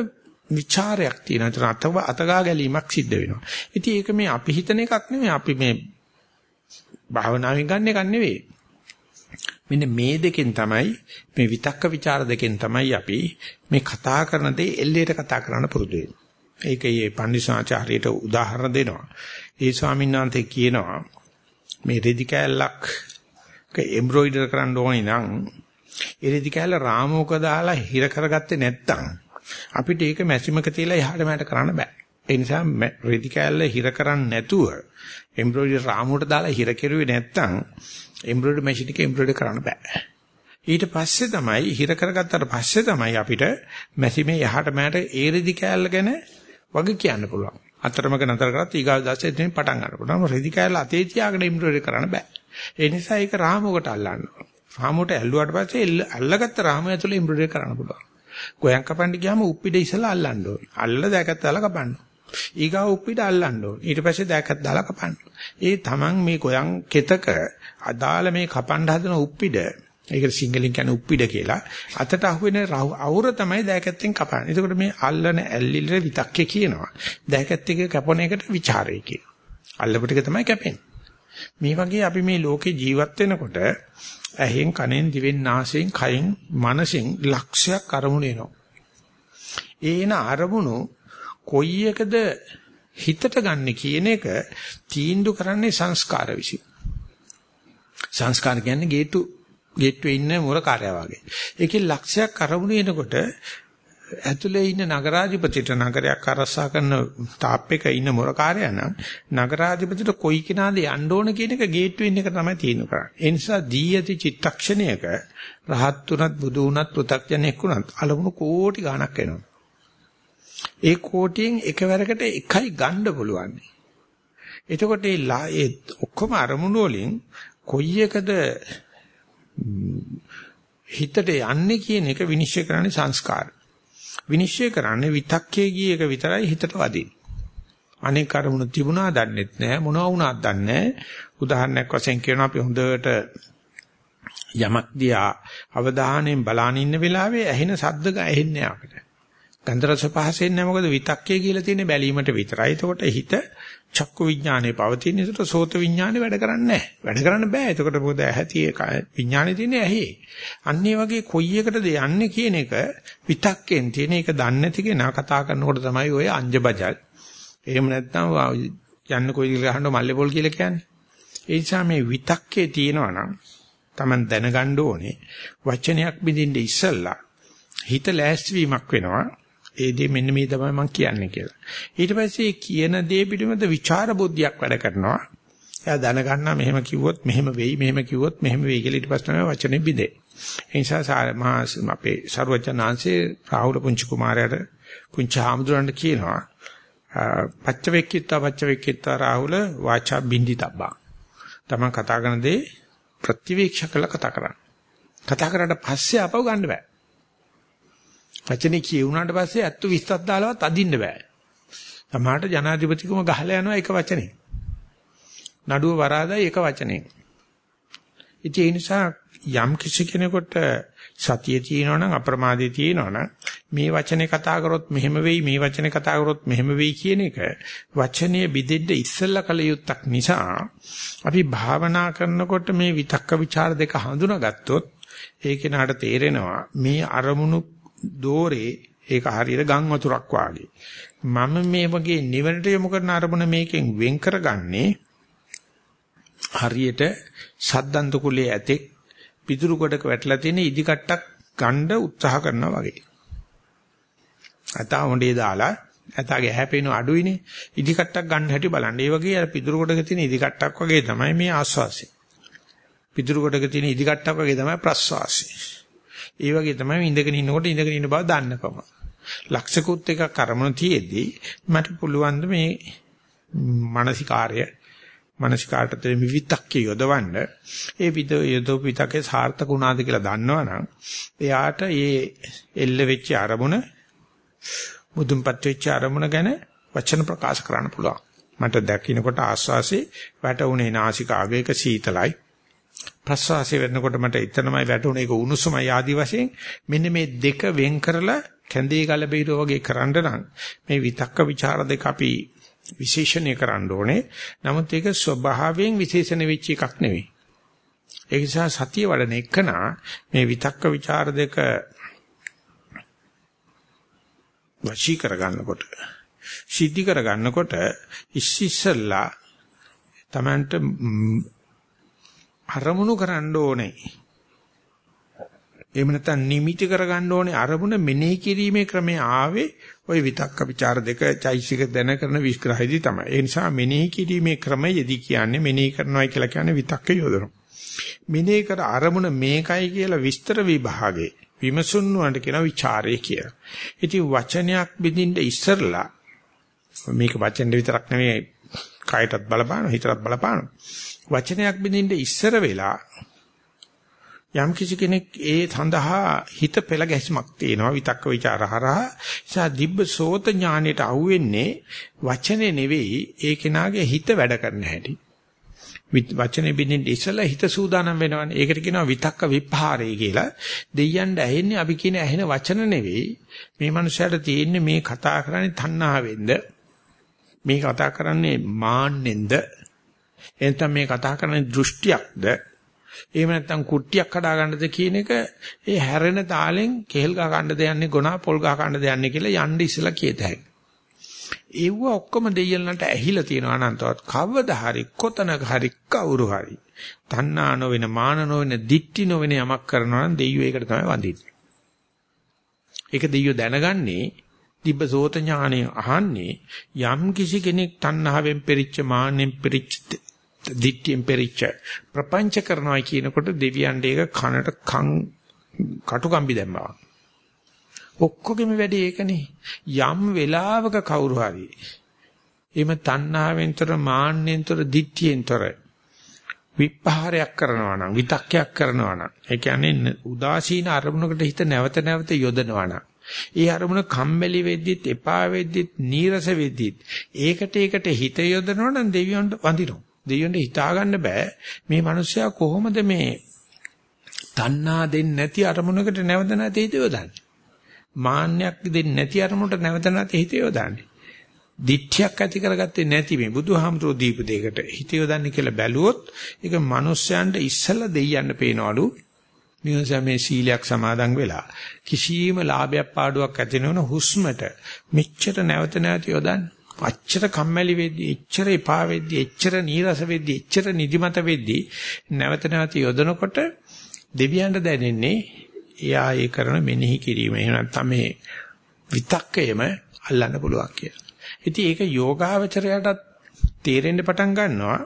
ਵਿਚාරයක් තියෙනවා. අතව අතගා ගැලීමක් සිද්ධ වෙනවා. ඉතින් ඒක මේ අපි හිතන එකක් නෙමෙයි. අපි මේ භාවනාවෙන් ගන්න එකක් නෙවෙයි. මෙන්න මේ දෙකෙන් තමයි මේ විතක්ක ਵਿਚාර දෙකෙන් තමයි අපි මේ කතා කරන දේ එල්ලේට කතා කරන්න පුරුදු වෙන්නේ. ඒක ඊයේ පන්දිසාචාර්යයට උදාහරණ දෙනවා. ඒ ස්වාමීන් වහන්සේ කියනවා මේ රෙදි කෑල්ලක් එම්බ්‍රොයිඩර් කරන්න ඕනේ නම් ඒ රෙදි කෑල්ල රාමෝක දාලා හිර කරගත්තේ නැත්තම් අපිට ඒක මැසිමක තියලා එහාට මෙහාට කරන්න බෑ. ඒ නිසා රෙදි කෑල්ල හිර කරන්නේ නැතුව එම්බ්‍රොයිඩර් රාමුවට දාලා හිර කෙරුවේ නැත්තම් එම්බ්‍රොයිඩර් මැෂින් එකේ එම්බ්‍රොයිඩර් කරන්න බෑ. ඊට පස්සේ තමයි හිර කරගත්තාට පස්සේ තමයි අපිට මැසිමේ යහට මෑට ඒ කෑල්ල ගැන වගේ කියන්න පුළුවන්. අතරමක නතර කරත් ඊගාව දැස්සේ එතනින් පටන් ගන්න පුළුවන්. රෙදි කෑල්ල අතේ තියාගෙන එම්බ්‍රොයිඩර් කරන්න බෑ. ඒ නිසා ඒක රාමුවකට අල්ලන්න ඕන. රාමුවට ඇල්ලුවාට පස්සේ අල්ලගත්ත රාමුව ඇතුලේ එම්බ්‍රොයිඩර් කරන්න පුළුවන්. ගෝයන් කපන්න ගියාම උප්පිඩ ඉස්සලා අල්ලන්න ඕන. අල්ලලා දැකත් දාලා කපන්න. ඊගාව උප්පිට අල්ලන්න ඕන. ඊට පස්සේ දැකත් දාලා කපන්න. ඒ තමන් මේ ගොයන් කෙතක අදාළ මේ කපන්න හදන උප්පිඩ ඒකට සිංහලෙන් කියන්නේ උප්පිඩ කියලා. අතට අහුවෙන අවුර තමයි දැකැත්තෙන් කපන්නේ. එතකොට මේ අල්ලන ඇල්ලිල්ල විතක්කේ කියනවා. දැකැත්තේ කැපන එකට ਵਿਚාරය කියනවා. අල්ලපු ටික තමයි කැපෙන්නේ. මේ වගේ අපි මේ ලෝකේ ජීවත් වෙනකොට ඇහෙන් කනෙන් දිවෙන් නාසයෙන් කයෙන් මනසෙන් ලක්ෂයක් අරමුණු එනවා. ඒන අරමුණු කොයි එකද හිතට ගන්න කියන එක තීන්දුව කරන්නේ සංස්කාර විසින්. සංස්කාර කියන්නේ ගේට්ටු ගේට්ටුවේ ඉන්න මුරකාරයා වගේ. ඒකේ ලක්ෂයක් අරමුණු එනකොට ඇතුලේ ඉන්න නගරාධිපතිට නගරයක් අරසා කරන තාප්පයක ඉන්න මුරකාරයා නම් නගරාධිපතිට කොයි කෙනාද යන්න ඕන කියන එක ගේට්ටුවෙන් එක තමයි තීන්දුව කරන්නේ. ඒ නිසා දී ඇති චිත්තක්ෂණයක රහත් තුනත් බුදු වුණත් පෘථග්ජනෙක් වුණත් අලමුණු කෝටි ගණක් එනවා. ඒ කෝටියෙන් එකවරකට එකයි ගන්න පුළුවන්. එතකොට ඒ ඔක්කොම අරමුණු වලින් කොයි එකද හිතට යන්නේ කියන එක විනිශ්චය කරන්නේ සංස්කාර. විනිශ්චය කරන්නේ විතක්කේ ගිය එක විතරයි හිතට වදින්නේ. අනේ කර්මුණු තිබුණා දන්නෙත් නෑ මොනවා වුණාද දන්නේ උදාහරණයක් වශයෙන් කියනවා අපි හොඳට යමක් දිහා අවධානයෙන් බලාන ඉන්න වෙලාවේ ඇහෙන ශබ්ද ඇහෙන්නේ අපිට. ගන්ධ රස පහසෙන් නෑ මොකද විතක්කේ කියලා තියෙන්නේ බැලීමට විතරයි. එතකොට හිත චක්කු විඥානේ පවතින නිසා සෝත විඥානේ වැඩ කරන්නේ නැහැ. වැඩ කරන්න බෑ. එතකොට මොකද ඇහැති විඥානේ තියෙන්නේ ඇහි. අන්න ඒ වගේ කොයි එකටද යන්නේ කියන එක විතක්කෙන් තියෙන එක දන්නේ නැති කෙනා කතා කරනකොට තමයි ඔය අංජබජල්. එහෙම නැත්නම් යන්න කොයි ගහන්න මල්ලේපොල් කියලා කියන්නේ. ඒ නිසා මේ විතක්කේ තියෙනවා නම් Taman දැනගන්න ඕනේ වචනයක් බින්දින්න ඉස්සල්ලා හිත ලෑස්තිවීමක් වෙනවා. ඒ දේ මෙන්න මේ තමයි මම කියන්නේ කියලා. ඊට පස්සේ කියන දේ පිළිබඳ විචාර බුද්ධියක් වැඩ කරනවා. එයා දැනගන්නා මෙහෙම කිව්වොත් මෙහෙම වෙයි මෙහෙම කිව්වොත් මෙහෙම වෙයි කියලා ඊට පස්සේ තමයි වචනේ බිඳේ. ඒ නිසා මහා අපේ ਸਰවඥාන්සේ රාහුල පුංචි කුමාරයාට පුංචි ආමුදුරන්ට කියනවා පච්චවෙක්කිත්තා පච්චවෙක්කිත්තා රාහුල වාචා බින්දිතබ්බා. තමන් කතා කරන දේ ප්‍රතිවීක්ෂ කළ කතා කරන්න. කතා කරාට පස්සේ අපව ගන්න බෑ. වචනේ කියුණාට පස්සේ ඇත්ත 20ක් දාලවත් අදින්න බෑ. සමහරට ජනාධිපතිකම ගහලා යනවා එක වචනේ. නඩුව වරාදයි එක වචනේ. ඉතින් ඒ නිසා යම් කිසි කෙනෙකුට සතිය තියෙනවා නම් අප්‍රමාදයේ තියෙනවා නම් මේ වචනේ කතා කරොත් මෙහෙම වෙයි මේ වචනේ කතා කරොත් මෙහෙම වෙයි කියන එක වචනේ බෙදෙන්න ඉස්සෙල්ලා කල යුත්තක් නිසා අපි භාවනා කරනකොට මේ විතක්ක ਵਿਚාර දෙක හඳුනාගත්තොත් ඒ කෙනාට තේරෙනවා මේ අරමුණු දෝරේ ඒක හරියට ගම් වතුරක් වාගේ මම මේ වගේ නිවනට යොමු කරන අරමුණ මේකෙන් වෙන් කරගන්නේ හරියට සද්දන්ත කුලයේ ඇතෙක් පිටුරු කොටක වැටලා තියෙන ඉදි කට්ටක් ගන්න උත්සාහ කරනවා වගේ. අතා හොඬේ දාලා ඇතාගේ හැපෙන අඩුයිනේ ඉදි කට්ටක් ගන්න හැටි බලන්න. ඒ වගේ අර පිටුරු කොටක තියෙන ඉදි කට්ටක් වගේ තමයි මේ ආස්වාසය. පිටුරු කොටක තියෙන ඉදි කට්ටක් වගේ තමයි ප්‍රස්වාසය. ඒ වගේ තමයි ඉඳගෙන ඉන්නකොට ඉඳගෙන ඉන්න බව දන්නකම. ලක්ෂකුත් එකක් කරමුණ තියේදී මට පුළුවන් මේ මානසිකාර්ය මානසිකාර්යයට විවිතක්ක යොදවන්න. ඒ විද යොදව විතකේ සාර්ථක වුණාද කියලා දන්නවනම් එයාට ඒ එල්ල වෙච්ච අරමුණ මුදුන්පත් වෙච්ච අරමුණ ගැන වචන ප්‍රකාශ කරන්න පුළුවන්. මට දකින්නකොට ආස්වාසේ වැටුනේ නාසිකාගයක සීතලයි. ප්‍රස්වාසය වෙනකොට මට එතනමයි වැටුනේ ඒක උණුසුමයි ආදි වශයෙන් මෙන්න මේ දෙක වෙන් කරලා කැඳේ ගල බීරෝ වගේ කරන්න නම් මේ විතක්ක ਵਿਚාර දෙක අපි විශේෂණය කරන්න ඕනේ. නමුත් ඒක ස්වභාවයෙන් විශේෂණ වෙච්ච එකක් නෙවෙයි. ඒ නිසා සතිය වඩන එකනා මේ විතක්ක ਵਿਚාර දෙක වශී කරගන්නකොට සිද්ධි කරගන්නකොට ඉස්සිස්සලා තමන්ට අරමුණු කරන්න ඕනේ. එහෙම නැත්නම් නිමිති කරගන්න ඕනේ අරමුණ මෙනෙහි කිරීමේ ක්‍රමය ආවේ ওই විතක්ක ਵਿਚාර දෙක චෛසික දැන කරන විස්ග්‍රහයේදී තමයි. ඒ නිසා මෙනෙහි කිරීමේ ක්‍රමයේදී කියන්නේ මෙනෙහි කරනවා කියලා කියන්නේ විතක්ක යොදනවා. මෙනෙහි කර අරමුණ මේකයි කියලා විස්තර විභාගේ විමසුන්නුවන්ට කියන ਵਿਚාරය කියලා. ඉතින් වචනයක් බෙදින්න ඉස්සරලා මේක වචන විතරක් නෙවෙයි කායටත් බලපානවා හිතටත් බලපානවා. වචනයක් බෙදින්න ඉස්සර වෙලා යම් කිසි කෙනෙක් ඒ සඳහා හිත පෙළ ගැස්මක් තියෙනවා විතක්ක ਵਿਚාර හරහා. නිසා දිබ්බ සෝත ඥානෙට අහුවෙන්නේ වචනේ නෙවෙයි ඒ කෙනාගේ හිත වැඩ කරන හැටි. වචනේ බින්දින් ඉස්සලා හිත සූදානම් වෙනවනේ. ඒකට කියනවා විතක්ක විපහාරය කියලා. දෙයයන්ට ඇහෙන්නේ අපි කියන ඇහෙන වචන නෙවෙයි. මේ මනුස්සයාට තියෙන්නේ මේ කතා කරන්නේ තණ්හාවෙන්ද? මේ කතා කරන්නේ මාන්නෙන්ද එතන මේ කතා කරන්නේ දෘෂ්ටියක්ද එහෙම නැත්නම් කුට්ටියක් හදා ගන්නද කියන එක ඒ හැරෙන තාලෙන් කෙහෙල් ගහ ගන්නද යන්නේ ගොනා පොල් ගහ ගන්නද යන්නේ කියලා යන්න ඉස්සලා කියත හැකියි. ඒව ඔක්කොම දෙයයන්ට ඇහිලා තියෙනවා අනන්තවත් කවදා හරි කොතනක හරි කවුරු හරි තණ්හා නොවන මාන නොවන දික්ටි නොවන යමක් කරනවා නම් දෙයියෝ ඒකට තමයි වඳින්නේ. ඒක දෙයියෝ දැනගන්නේ දිබ්බසෝත ඥාණය අහන්නේ යම් කිසි කෙනෙක් තණ්හාවෙන් පෙරිච්ච මාන්නෙන් පෙරිච්ච දිට්ඨියෙන් පෙරිච්ච ප්‍රපංච කරනවා කියනකොට දෙවියන් දෙක කනට කන් කටුකම්බි දැම්මා. ඔක්කොගෙම වැඩේ ඒකනේ. යම් වෙලාවක කවුරු හරි එimhe තණ්හාවෙන්තර මාන්නෙන්තර දිට්ඨියෙන්තර විපහාරයක් කරනවා නම් විතක්කයක් කරනවා නම් ඒ කියන්නේ උදාසීන අරමුණකට හිත නැවත නැවත යොදනවා නම් ඒ අරමුණ කම්මැලි වෙද්දිත් එපා වෙද්දිත් නීරස වෙද්දිත් ඒකට ඒකට හිත යොදනවා නම් දෙවියන්ට වඳිනවා දෙයියන්ට හිතා ගන්න බෑ මේ මිනිස්සයා කොහොමද මේ තණ්හා දෙන්නේ නැති අරමුණකට නැවත නැති හිත යොදන්නේ. මාන්නයක් දෙන්නේ නැති අරමුණට නැවත නැති හිත යොදන්නේ. දිට්ඨියක් ඇති කරගත්තේ නැති මේ බුදුහාමුදුරෝ දීප දෙයකට හිත යොදන්නේ කියලා බැලුවොත් ඒක මිනිස්යන්ට ඉස්සලා දෙයියන්න පේනවලු. මිනිසා මේ සීලයක් සමාදන් වෙලා කිසියම් ලාභයක් පාඩුවක් ඇති නොවන හුස්මට මෙච්චර නැවත නැවත යොදන්නේ. අච්චර කම්මැලි වෙද්දි, එච්චර එපා වෙද්දි, එච්චර නීරස වෙද්දි, එච්චර නිදිමත වෙද්දි නැවත නැවත යොදනකොට දෙවියන්ට දැනෙන්නේ එයා ඒ කරන මෙනෙහි කිරීම. එහෙම නැත්නම් මේ විතක්කයම අල්ලන්න පුළුවන් කියලා. ඉතින් ඒක යෝගාවචරයටත් තේරෙන්න පටන් ගන්නවා.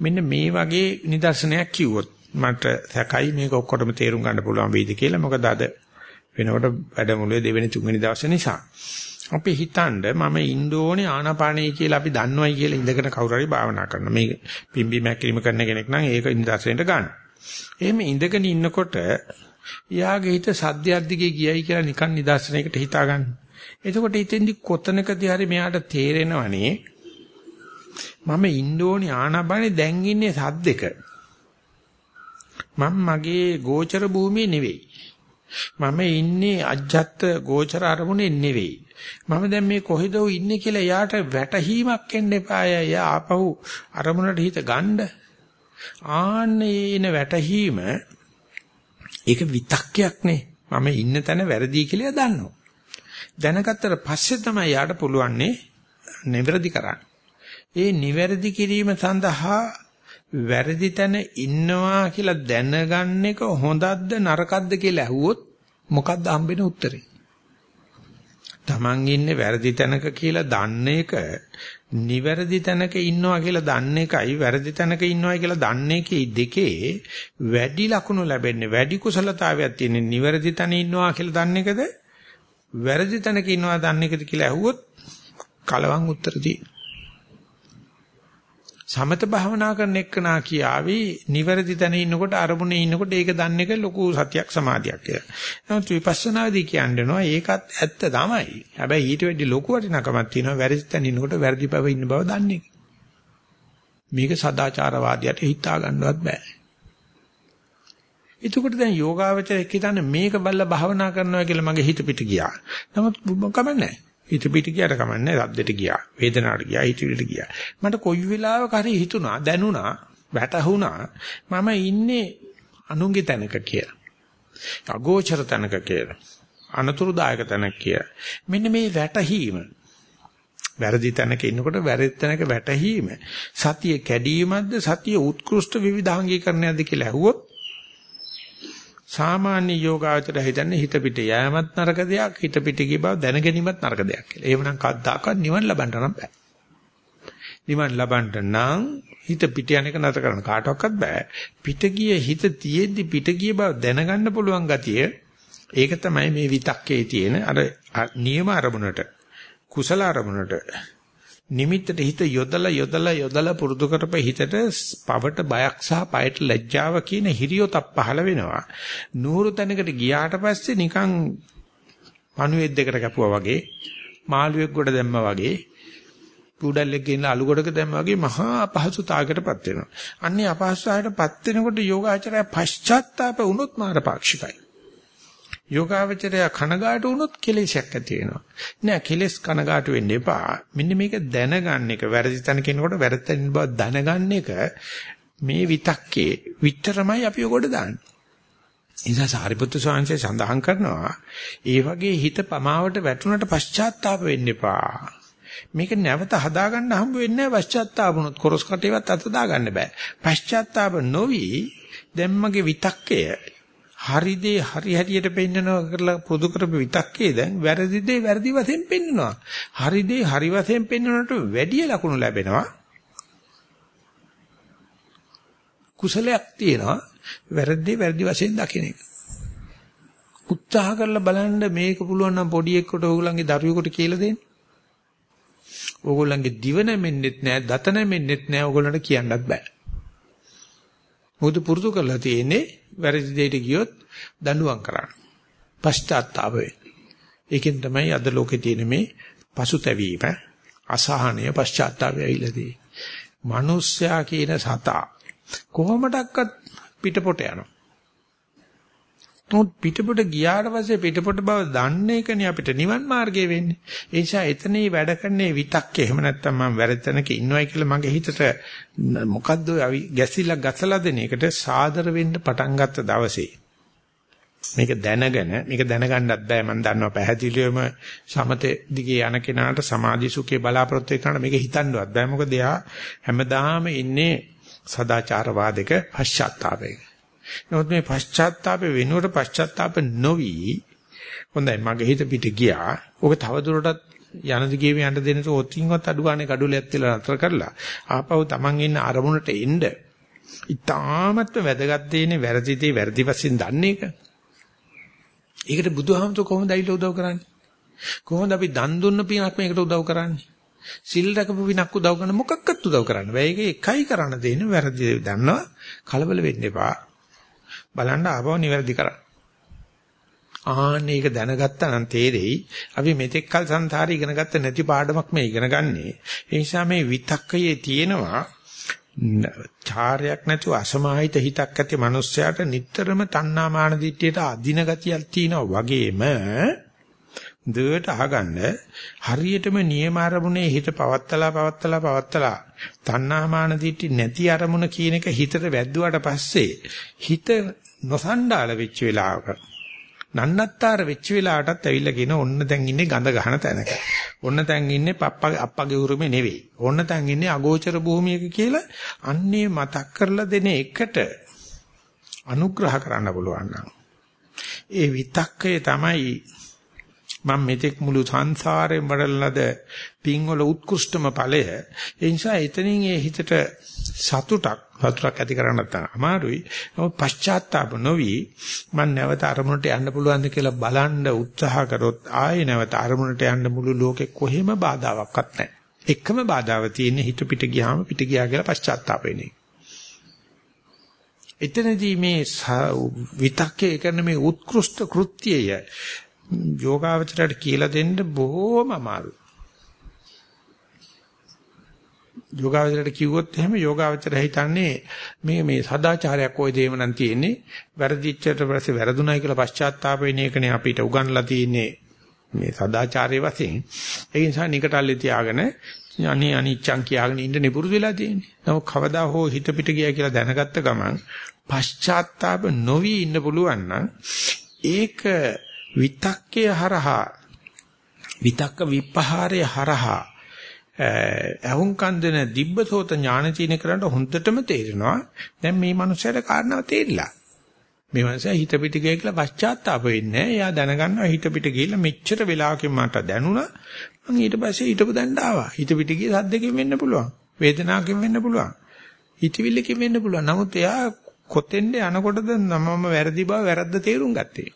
මෙන්න මේ වගේ නිදර්ශනයක් කිව්වොත් මට සැකයි මේක ඔක්කොටම තේරුම් ගන්න පුළුවන් වෙයිද කියලා. මොකද අද වෙනකොට වැඩමුළුවේ දෙවෙනි තුන්වෙනි දවසේ නිසා. අපි හිතනද මම ඉන්න ඕනේ ආනාපානයි කියලා අපි දන්නවයි කියලා ඉඳගෙන කවුරු හරි භාවනා කරනවා. මේ පිම්බි මැක්කිලිම කරන කෙනෙක් නම් ඒක ඉඳසෙන්ට ගන්න. එහෙම ඉඳගෙන ඉන්නකොට යාගේ හිත සද්දයක් දිගේ ගියයි කියලා නිකන් නිදර්ශනයකට හිතා ගන්න. එතකොට ඉතින්දි කොතනකදී හරි මෙයාට තේරෙනවනේ මම ඉන්න ඕනේ ආනාපානේ දැන් ඉන්නේ සද්දෙක. මම මගේ ගෝචර භූමියේ නෙවෙයි. මම ඉන්නේ අජ්ජත් ගෝචර අරමුණේ නෙවෙයි. මම දැන් මේ කොහෙද ඉන්නේ කියලා එයාට වැටහීමක් එන්න එපා. එයා ආපහු අරමුණට හිත ගන්න. ආන්නේන වැටහීම ඒක විතක්කයක් නේ. මම ඉන්න තැන වැරදි කියලා දන්නවා. දැනගත්තට පස්සේ තමයි යාට පුළුවන්නේ නිවැරදි කරන්න. ඒ නිවැරදි කිරීම සඳහා වැරදි තැන ඉන්නවා කියලා දැනගන්න එක හොඳක්ද නරකක්ද කියලා ඇහුවොත් මොකක්ද හම්බෙන උත්තරේ? Taman ඉන්නේ වැරදි තැනක කියලා දන්න එක නිවැරදි තැනක ඉන්නවා කියලා දන්න එකයි වැරදි තැනක ඉන්නවා කියලා දන්න එකේ දෙකේ වැඩි ලකුණු ලැබෙන්නේ වැඩි කුසලතාවයක් තියෙන නිවැරදි තැන ඉන්නවා කියලා දන්න එකද? වැරදි තැනක ඉන්නවා දන්න එකද කියලා ඇහුවොත් කලවම් උත්තර තියෙනවා. සමත භාවනා කරන එක්කනා කියාවි නිවැරදි තැන ඉන්නකොට අරමුණේ ඉන්නකොට ඒක දන්න එක ලොකු සතියක් සමාධියක් කියලා. නමුත් විපස්සනාදී කියන්නේනවා ඒකත් ඇත්ත තමයි. හැබැයි ඊට වැඩි ලොකු වටිනකමක් තියෙනවා වැරදි තැන ඉන්නකොට වැරදි බව ඉන්න බව දන්නේ. මේක සදාචාරවාදියට හිතා ගන්නවත් බෑ. එතකොට දැන් යෝගාවචරයක් හිතන්නේ මේක බල්ල භාවනා කරනවා කියලා මගේ හිත පිට ගියා. නමුත් කමන්නේ නැහැ. හිත පිට ගියට කමන්නේ සද්දෙට ගියා වේදනාවට ගියා හිතවිලට ගියා. මට කොයි වෙලාවක හරි හිතුණා දැනුණා වැටහුණා මම ඉන්නේ අනුන්ගේ තැනක කියලා. අගෝචර තැනක කියලා. අනතුරුදායක තැනක කියලා. මෙන්න මේ වැටහීම. වැරදි තැනක ඉන්නකොට වැරදි තැනක වැටහීම. සතිය කැඩීමක්ද සතිය උත්කෘෂ්ඨ විවිධාංගීකරණයක්ද කියලා ඇහුවොත් සාමාන්‍ය යෝගාචර හිතන්නේ හිත පිට යෑමත් නරක දෙයක් හිත පිට ගිය බව දැනගැනීමත් නරක දෙයක් කියලා. එහෙමනම් කද්දාකවත් නිවන් ලබන්න නම් බෑ. නිවන් ලබන්න නම් හිත පිට යන එක නතර කරන්න කාටවත් බෑ. පිට ගිය හිත තියෙද්දි පිට ගිය බව දැනගන්න පුළුවන් ගතිය ඒක තමයි මේ විතක්කේ තියෙන අර නියම අරමුණට කුසල අරමුණට නිමිත්තට හිත යොදලා යොදලා යොදලා පුරුදු කරප හිතට පවට බයක් සහ පයට ලැජ්ජාව කියන හිරියොතක් පහළ වෙනවා. නూరు තැනකට ගියාට පස්සේ නිකන් පණුවෙක් දෙකට කැපුවා වගේ මාළුවෙක් ගොඩ දැම්මා වගේ පුඩල්ලෙක් ගෙනලා අලු ගොඩක දැම්මා වගේ මහා අපහසුතාවයකටපත් වෙනවා. අන්නේ අපහසුතාවයටපත් වෙනකොට යෝගාචරය පශ්චාත්තාප වුණොත් මාර පාක්ෂිකයි. යෝගාවචරය කනගාටු වුණොත් කෙලෙසයක් ඇති වෙනවා. නෑ කෙලෙස් කනගාටු වෙන්න එපා. මෙන්න මේක දැනගන්න එක වැරදි තැන කෙනෙකුට වැරදි තැන බව දැනගන්න එක මේ විතක්කේ විතරමයි අපි ඔකට දාන්නේ. ඉතින් සාරිපුත්තු ස්වාමීන් සඳහන් කරනවා ඒ වගේ හිත පමාවට වැටුණට පශ්චාත්තාප වෙන්න එපා. මේක නැවත හදාගන්න හම්බ වෙන්නේ නැහැ පශ්චාත්තාප වුණොත් කොරස් කටේවත් අත දාගන්න බෑ. පශ්චාත්තාප නොවි දැම්මගේ විතක්කය හරි දේ හරි හැටියට පෙන්නනවා කරලා පුදු කරපු විතක්කේ දැන් වැරදි දේ වැරදි වශයෙන් පෙන්නනවා. හරි දේ හරි වශයෙන් පෙන්නනට වැඩි ලකුණු ලැබෙනවා. කුසලයක් තියෙනවා වැරදි වැරදි වශයෙන් දකින්න එක. උත්සාහ කරලා බලන්න මේක පුළුවන් නම් පොඩි එක්කට ඕගොල්ලන්ගේ දරුවෙකුට කියලා දෙන්න. ඕගොල්ලන්ගේ දිව නැමෙන්නෙත් නෑ, දත නැමෙන්නෙත් නෑ ඕගොල්ලන්ට කියන්නත් බෑ. මොකද පුරුදු කරලා තියෙන්නේ වැරදි දෙයට ගියොත් දඬුවම් කරන්න. පශ්චාත්තාප වෙන්න. ඒකෙන් තමයි අද ලෝකේ තියෙන මේ පසුතැවීම, අසහනය, පශ්චාත්තාපය ඇවිල්ලා තියෙන්නේ. මිනිස්සයා කියන සතා කොහොමඩක්වත් පිටපොට යනවා. නමුත් පිටපොට ගියාට පස්සේ පිටපොට බව දන්න එකනේ අපිට නිවන් මාර්ගය වෙන්නේ. ඒ නිසා එතනේ වැඩ කරන්නේ විතක්කේ. එහෙම නැත්නම් මම වැරදිතනක ඉන්නවයි කියලා මගේ හිතට මොකද්ද ගැසිලා ගසලා දෙන එකට සාදර වෙන්න පටන් ගත්ත දවසේ මේක දැනගෙන මේක දැනගන්නත් බෑ මම දන්නවා පැහැදිලිවම සමතේ දිගේ යන කෙනාට සමාධි සුඛේ බලාපොරොත්තු වෙනාට මේක හිතන්නවත් බෑ මොකද එයා හැමදාම ඉන්නේ සදාචාරවාදයක පශ්චාත්තාපයක නමුත් මේ පශ්චාත්තාපේ වෙනුවට පශ්චාත්තාප නොවි හොඳයි මගේ හිත පිට ගියා. ඔක තවදුරටත් යන දිගේ යන්න දෙන්න තෝත්ින්වත් අඩු ගන්න කඩුලයක් තියලා නතර කරලා ආපහු Taman ඉන්න අරමුණට එන්න. ඊටාමත් වැදගත් දෙන්නේ වැරදි දේ වැරදි වශයෙන් දන්නේ එක. ඒකට බුදුහාමුදුර කොහොමද ඇවිල්ලා උදව් කරන්නේ? කොහොමද අපි දන් දුන්න පිනක් මේකට උදව් කරන්නේ? සිල් රැකපු පිනක් උදව් කරන මොකක්වත් උදව් කරන්න බෑ. ඒක එකයි කරන්න දෙන්නේ වැරදි දන්නවා කලබල වෙන්න එපා. බලන්න ආපහු නිවැරදි කරන්න. ආන්නේ ඒක දැනගත්තා නම් තේරෙයි අපි මෙතෙක් කල සංසාරේ ඉගෙන ගත්ත නැති පාඩමක් මේ ඉගෙන ගන්නෙ. ඒ නිසා මේ විතක්කයේ තියෙනවා චාරයක් නැතුව අසමාහිත හිතක් ඇති මිනිස්සයාට නිතරම තණ්හා මාන දිට්ඨියට අදින ගතියක් තියෙනවා වගේම දුවට අහගන්න හරියටම නියම අරමුණේ හිත පවත්තලා පවත්තලා පවත්තලා තණ්හා මාන දිට්ඨි නැති අරමුණ කියන එක හිතට වැද්දුවාට පස්සේ හිත නොසණ්ඩාල වෙච්ච වෙලාවක නන්නත්තර වෙච්ච වෙලාවටත් ඇවිල්ලා කියන ඔන්න දැන් ඉන්නේ ගඳ ගහන තැනක. ඔන්න දැන් ඉන්නේ පප්පා අප්පගේ උරුමේ නෙවෙයි. ඔන්න දැන් ඉන්නේ අගෝචර භූමියක කියලා අන්නේ මතක් කරලා දෙන එකට අනුග්‍රහ කරන්න පුළුවන් නම් ඒ විතක්කය තමයි මම මෙතෙක් මුළු සංසාරයෙන් වඩලනද පින්වල උත්කෘෂ්ඨම ඵලය. ඒ නිසා එතනින් ඒ හිතට සතුටක් සතුටක් ඇති කරගන්නත් අමාරුයි. නමුත් පශ්චාත්තාප නොවි මම නැවත අරමුණට යන්න පුළුවන්ද කියලා බලන්න උත්සාහ කරොත් ආයේ නැවත අරමුණට යන්න මුළු ලෝකෙ කොහෙම බාධාවක්වත් නැහැ. එකම බාධාව තියෙන්නේ හිත පිට ගියාම පිට ගියා කියලා පශ්චාත්තාප වෙන්නේ. එතනදී මේ විතක්කේ කරන මේ උත්කෘෂ්ඨ කෘත්‍යය යෝගාවචරයට කියලා දෙන්න බොහොම අමාරුයි. යෝගාවචරයට කිව්වොත් එහෙම යෝගාවචරය හිතන්නේ මේ මේ සදාචාරයක් ওই දේම නම් තියෙන්නේ වැරදිච්චට පස්සේ වැරදුණයි කියලා පශ්චාත්තාප වෙන එකනේ අපිට උගන්ලා තියෙන්නේ මේ සදාචාරයේ වශයෙන් ඒ නිසා නිකටල්ලේ තියාගෙන අනේ අනිච්චං කියාගෙන ඉන්න නිපුරුදු වෙලා තියෙන්නේ. නමුත් කවදා හෝ හිත පිට ගියා කියලා දැනගත්ත ගමන් පශ්චාත්තාප නොවි ඉන්න පුළුවන් නම් ඒක විතක්කය හරහා විතක්ක විපහාරය හරහා අහුන් කන්දන දිබ්බසෝත ඥාන චීන කරන්න හොඳටම තේරෙනවා. දැන් මේ මනුස්සයාට කාරණාව තේරිලා. මේ මනුස්සයා හිත පිට ගිය කියලා පශ්චාත්තාප වෙන්නේ එයා දැනගන්නවා හිත පිට ගිහිල්ලා මෙච්චර වෙලාවකින් මට දැනුණා. මම ඊට පස්සේ හිතපු දැන්න ආවා. හිත පිට ගිය සද්දකින් වෙන්න පුළුවන්. වේදනාවකින් වෙන්න පුළුවන්. හිතවිල්ලකින් වෙන්න පුළුවන්. නමුත් එයා කොතෙන්ද යනකොටද මමම වැරදි බව වැරද්ද තේරුම් ගත්තේ.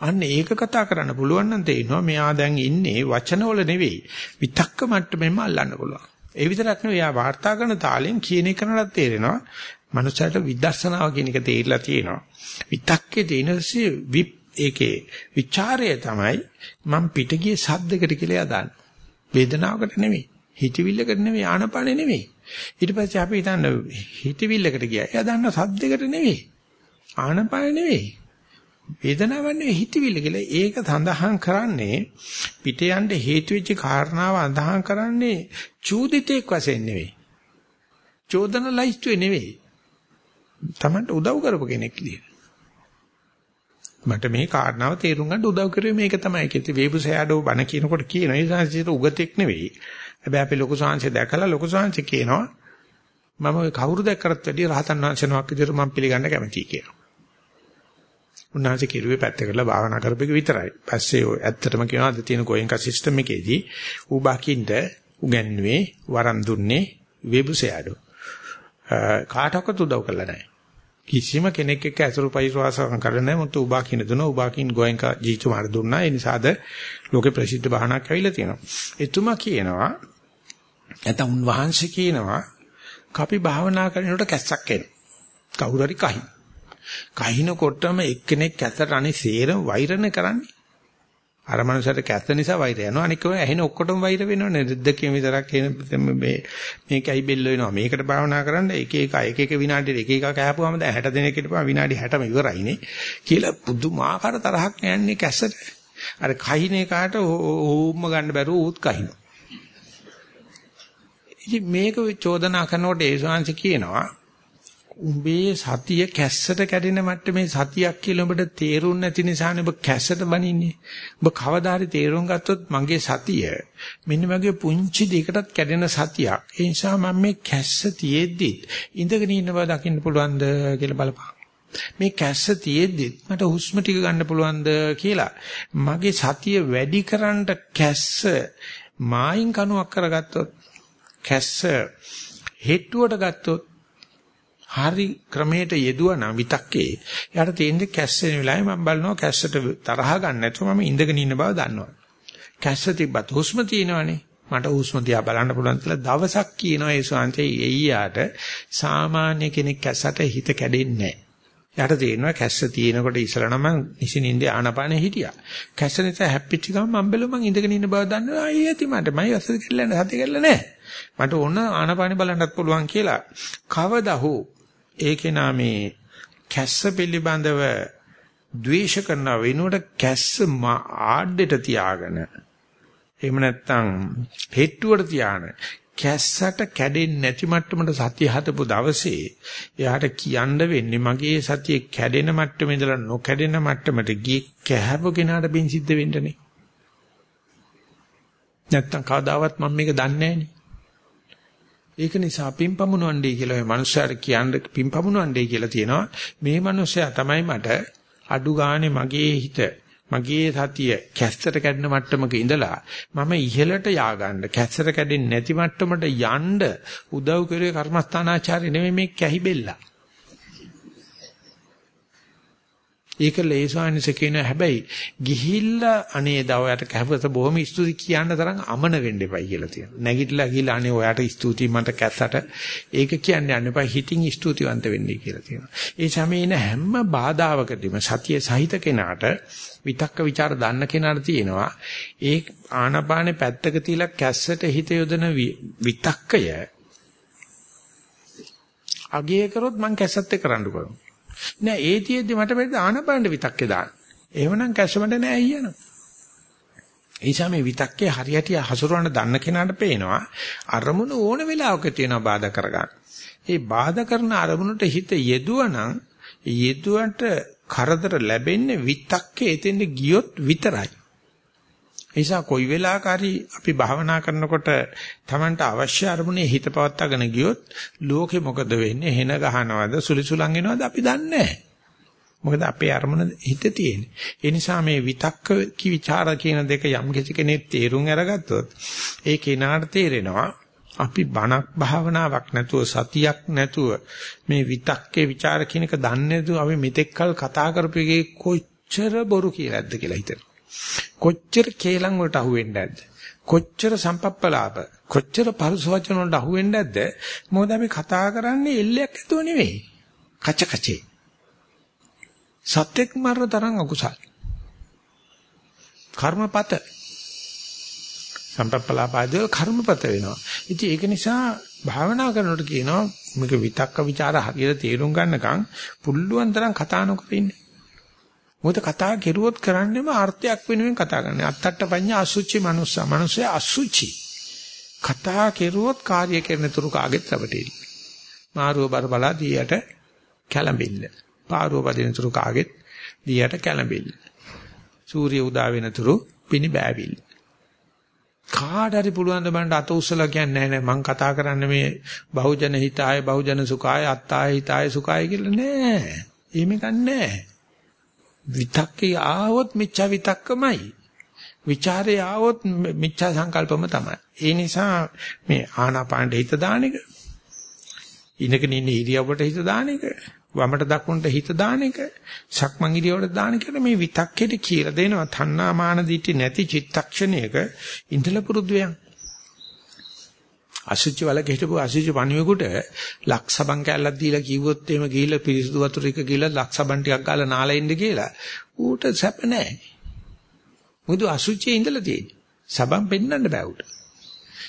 අන්න ඒක කතා කරන්න පුළුවන් නම් තේිනවා මෙයා දැන් ඉන්නේ වචනවල නෙවෙයි විතක්ක මට්ටමෙන්ම අල්ලන්න පුළුවන්. ඒ විතරක් නෙවෙයි යා වාර්තා කරන තාලෙන් කියන එකනට තේරෙනවා මනුස්සයට විදර්ශනාව කියන එක තේරිලා තියෙනවා. විතක්කේ තියෙනසේ විප් ඒකේ ਵਿਚාරය තමයි මම පිටගියේ සද්දකට කියලා යදාන්න. වේදනාවකට නෙවෙයි. හිතවිල්ලකට නෙවෙයි ආනපනෙ නෙවෙයි. ඊට පස්සේ අපි හිතන්න හිතවිල්ලකට ගියා. එයා දන්න සද්දයකට නෙවෙයි. ආනපනෙ නෙවෙයි. වේදනාවක් නෙවෙයි හිතවිල්ල කියලා. ඒක සඳහන් කරන්නේ පිට යන්න හේතු වෙච්ච කාරණාව අඳහන් කරන්නේ චූදිතෙක් වශයෙන් නෙවෙයි. චෝදන ලයිස්තුවේ නෙවෙයි. Tamanට උදව් කරපු කෙනෙක් විදියට. මට මේ කාරණාව තේරුම් ගන්න උදව් කරුවේ මේක තමයි කිව්වේ. වේබුසෑඩෝ බණ කියනකොට කියන ඒ සංසිත උගතෙක් නෙවෙයි. හැබැයි අපි ලොකු සංහංශය දැකලා ලොකු සංහංශය කියනවා මම කවුරු දැක්කරත් වැඩිය රහතන් වහන්සේනමක් විදියට මම පිළිගන්න කැමතියි කියලා. උන්වහන්සේ කිරුවේ පැත්ත කරලා භාවනා කරපෙක විතරයි. පස්සේ ඔය ඇත්තටම කියනවා අද තියෙන ගෝයන්ක සිස්ටම් එකේදී ඌ බකින්ද උගන්වුවේ වරන් දුන්නේ වෙබුසයාඩෝ. කාටවත් උදව් කළා නැහැ. කිසිම කෙනෙක් එක්ක ඇසුරු පරිවාසම් කරන්නේ නැහැ. මුතු උබා කියන දුන උබා කින් ගෝයන්ක ජීතු මාර දුන්නා. ඒ නිසාද ලෝකේ ප්‍රසිද්ධ බහනක් ඇවිල්ලා තියෙනවා. එතුමා කියනවා නැත්නම් උන්වහන්සේ කියනවා කපි භාවනා කරනකොට කැස්සක් එනවා. කවුරු හරි කහින්. කහිනකොටම එක්කෙනෙක් කැතට අනේ සේරම වෛරණ කරන්නේ. අර මනුස්සයට කැත නිසා වෛර යනවා. අනික ඔය ඇහෙන ඔක්කොටම වෛර වෙනවනේ. දෙද්දකේ විතරක් මේ මේකයි බෙල්ල වෙනවා. මේකට භාවනා කරන්න එක එක එක එක විනාඩියට එක එක කෑපුවාම දැන් 60 දිනකට ඉපා විනාඩි 60ම ඉවරයිනේ. කියලා පුදුමාකාර තරහක් යන්නේ කැසට. අර කහිනේ කාට ඕම්ම ගන්න බැරුව උත් කහිනවා. ඉතින් මේක චෝදනා කරනකොට ඒ ශාංශ කියනවා උඹේ සතිය කැස්සට කැඩෙන මට්ටමේ සතියක් කියලා උඹට තේරුම් නැති නිසානේ ඔබ කැස්සට බනින්නේ. ඔබ කවදා හරි තේරුම් ගත්තොත් මගේ සතිය මෙන්න මගේ පුංචි දෙයකටත් කැඩෙන සතියක්. ඒ නිසා මම මේ කැස්ස තියේද්දි ඉඳගෙන ඉන්න බව දකින්න පුළුවන්ද කියලා බලපන්. මේ කැස්ස තියේද්දි මට හුස්ම ටික ගන්න පුළුවන්ද කියලා මගේ සතිය වැඩි කරන්න කැස්ස මායින් කණුවක් කරගත්තොත් කැස්ස හෙට්ටුවට ගත්තොත් හරි ක්‍රමයට යෙදුවා නම් විතක්කේ එයාට තියෙන්නේ කැස්සෙන වෙලාවේ මම බලනවා කැස්සට තරහ ගන්න නැතුව මම ඉඳගෙන ඉන්න බව දන්නවා කැස්ස තිබ්බත් හුස්ම තියෙනවනේ මට හුස්ම දිහා බලන්න පුළුවන් කියලා දවසක් කියනවා ඒ ශාන්තේ එయ్యාට සාමාන්‍ය කෙනෙක් කැස්සට හිත කැඩෙන්නේ නැහැ යාට තේරෙනවා කැස්ස තියෙනකොට ඉස්සලා නම් නිසිනින්ද ආනපානෙ හිටියා. කැස්ස නිසා හැප්පිච්ච ගමන් මම බැලුවා මං ඉඳගෙන ඉන්න බව දන්නවා. අයිය ඇති මට මයි අසද කියලා නෑ සතිය කියලා නෑ. මට ඕන ආනපානෙ බලන්නත් පුළුවන් කියලා. කවදා හෝ ඒකේ නාමේ කැස්ස පිළිබඳව ද්වේෂ කරන වෙනුවට කැස්ස ආඩෙට තියාගෙන එහෙම නැත්නම් හෙට්ටුවට තියාගෙන කැස්සට කැඩෙන්නේ නැති මට්ටමට සතිය හදපු දවසේ එයාට කියන්න වෙන්නේ මගේ සතිය කැඩෙන මට්ටමේ ඉඳලා නොකැඩෙන මට්ටමට ගියේ කැහැපු කෙනාට බින් සිද්ධ වෙන්නනේ. නැත්තම් කවදාවත් මම මේක දන්නේ ඒක නිසා පිම්පමුණවන්නේ කියලා මේ මනුස්සයාට කියන්න පිම්පමුණවන්නේ කියලා තියෙනවා. මේ මනුස්සයා තමයි මට අඩු ගානේ මගේ හිත මගේ සතිය කැස්සට කැඩෙන මට්ටමක ඉඳලා මම ඉහළට ය아가න්න කැස්සට කැඩෙන්නේ නැති මට්ටමට යන්න උදව් කරුවේ කර්මස්ථානාචාර්ය නෙමෙයි මේ කැහිබෙල්ලා. ඒක ලේසානිස කියන හැබැයි ගිහිල්ලා අනේ දවයට කැපත බොහොම ස්තුති කියන්න තරම් අමන වෙන්න එපයි කියලා තියෙනවා. නැගිටලා ගිහිල්ලා අනේ ඔයාට ස්තුති මට කැස්සට ඒක කියන්න යන්න එපා හිතින් ස්තුතිවන්ත වෙන්නයි කියලා තියෙනවා. ඒ සමේන හැම බාධාවකදීම සතිය සහිත කෙනාට විතක්ක ਵਿਚාර දන්න කෙනාට තියෙනවා ඒ ආනාපානේ පැත්තක තියලා කැස්සට හිත යොදන විතක්කය අගය කරොත් මං කැස්සත් එක්ක කරන්න කරනවා. නෑ ඒ තියෙද්දි මට බෙද ආනපානට විතක්කේ දාන්න. එහෙමනම් කැස්සමඩ නෑ අයියනවා. එයිසා මේ විතක්කේ හරියට හසුරවන්න දන්න කෙනාට පේනවා අරමුණ ඕන වෙලාවක තියෙනවා බාධා කරගන්න. ඒ බාධා කරන අරමුණට හිත යෙදුවනම් යෙදුවට කරදර ලැබෙන්නේ විතක්කේ එතෙන්ද ගියොත් විතරයි. නිසා කොයි වෙලාවකරි අපි භාවනා කරනකොට Tamanට අවශ්‍ය අරමුණේ හිත පවත්වාගෙන ගියොත් ලෝකෙ මොකද වෙන්නේ? හෙන ගහනවද, සුලිසුලන් එනවද අපි දන්නේ මොකද අපේ අරමුණ හිත තියෙන්නේ. ඒ නිසා මේ විතක්ක කිවිචාර කියන දෙක යම් කෙනෙක් තේරුම් අරගත්තොත් ඒ කෙනාට තේරෙනවා අපි බණක් භාවනාවක් නැතුව සතියක් නැතුව මේ විතක්කේ ਵਿਚාර කියන එක දන්නේ නැතුව අපි මෙතෙක්කල් කතා කරපු කොච්චර බොරු කියලාද කියලා හිතෙනවා. කොච්චර කේලම් වලට අහු වෙන්නේ නැද්ද? කොච්චර සම්පප්පලාප කොච්චර පරුස වචන වලට අහු වෙන්නේ නැද්ද? මොකද අපි කතා කරන්නේ එල්ලයක් ඇතුව නෙවෙයි. කච කචේ. සත්‍යක් මරන තරම් අකුසල්. කර්මපත සම්පප්පලාපාදේ කර්මපත වෙනවා. ඉතින් ඒක නිසා භාවනා කරනකොට කියනවා මේක විතක්ක ਵਿਚාර හරියට තේරුම් ගන්නකම් පුල්ලුවන් තරම් කතා නොකර ඉන්නේ. මොකද කතා කෙරුවොත් කරන්නේම අර්ථයක් වෙනුවෙන් කතා කරන්නේ. අත්තට්ට පඤ්ඤා අසුචි මනුස්සා. මනුස්සයා අසුචි. කතා කෙරුවොත් කාර්ය කරන තුරු කාගෙත් රැවටෙන්නේ. මාරුව බර බලා දියට කැළඹිල්ල. පාරුව බදින තුරු කාගෙත් දියට කැළඹිල්ල. සූර්ය උදා වෙන තුරු පිනි බෑවිල්ල. කාට හරි පුළුවන් ද බණ්ඩ අත උස්සලා කියන්නේ නැහැ මං කතා කරන්නේ මේ බහුජන හිතාය බහුජන සුඛාය අත්තාය හිතාය සුඛාය කියලා නෑ. එහෙම ගන්නෑ. විතක්කේ ආවොත් මිච්ඡා විතක්කමයි. ਵਿਚාරේ ආවොත් මිච්ඡා සංකල්පම තමයි. ඒ නිසා මේ ආනාපානට හිත දාන එක ඉනකන ඉන්න ඉරියව්වට හිත දාන එක වමට දකුණට හිත දාන එක සක්මන් ඉරියව්වට දාන එක මේ විතක්කේට කියලා දෙනවා තණ්හා මාන දිටි නැති චිත්තක්ෂණයක ඉඳලා පුරුදු වෙනවා අසුචි වලක හිටපු අසුචි පණුවෙකුට ලක්සබන් කැල්ලක් දීලා කිව්වොත් එහෙම ගිහිල්ලා පිරිසුදු වතුර එක ගිහිල්ලා ලක්සබන් ටිකක් ගාලා නාලා ඉන්න කියලා ඌට සැප නැහැ. මුදු අසුචියේ ඉඳලා තියෙන්නේ. සබන් පෙන්වන්න බෑ ඌට.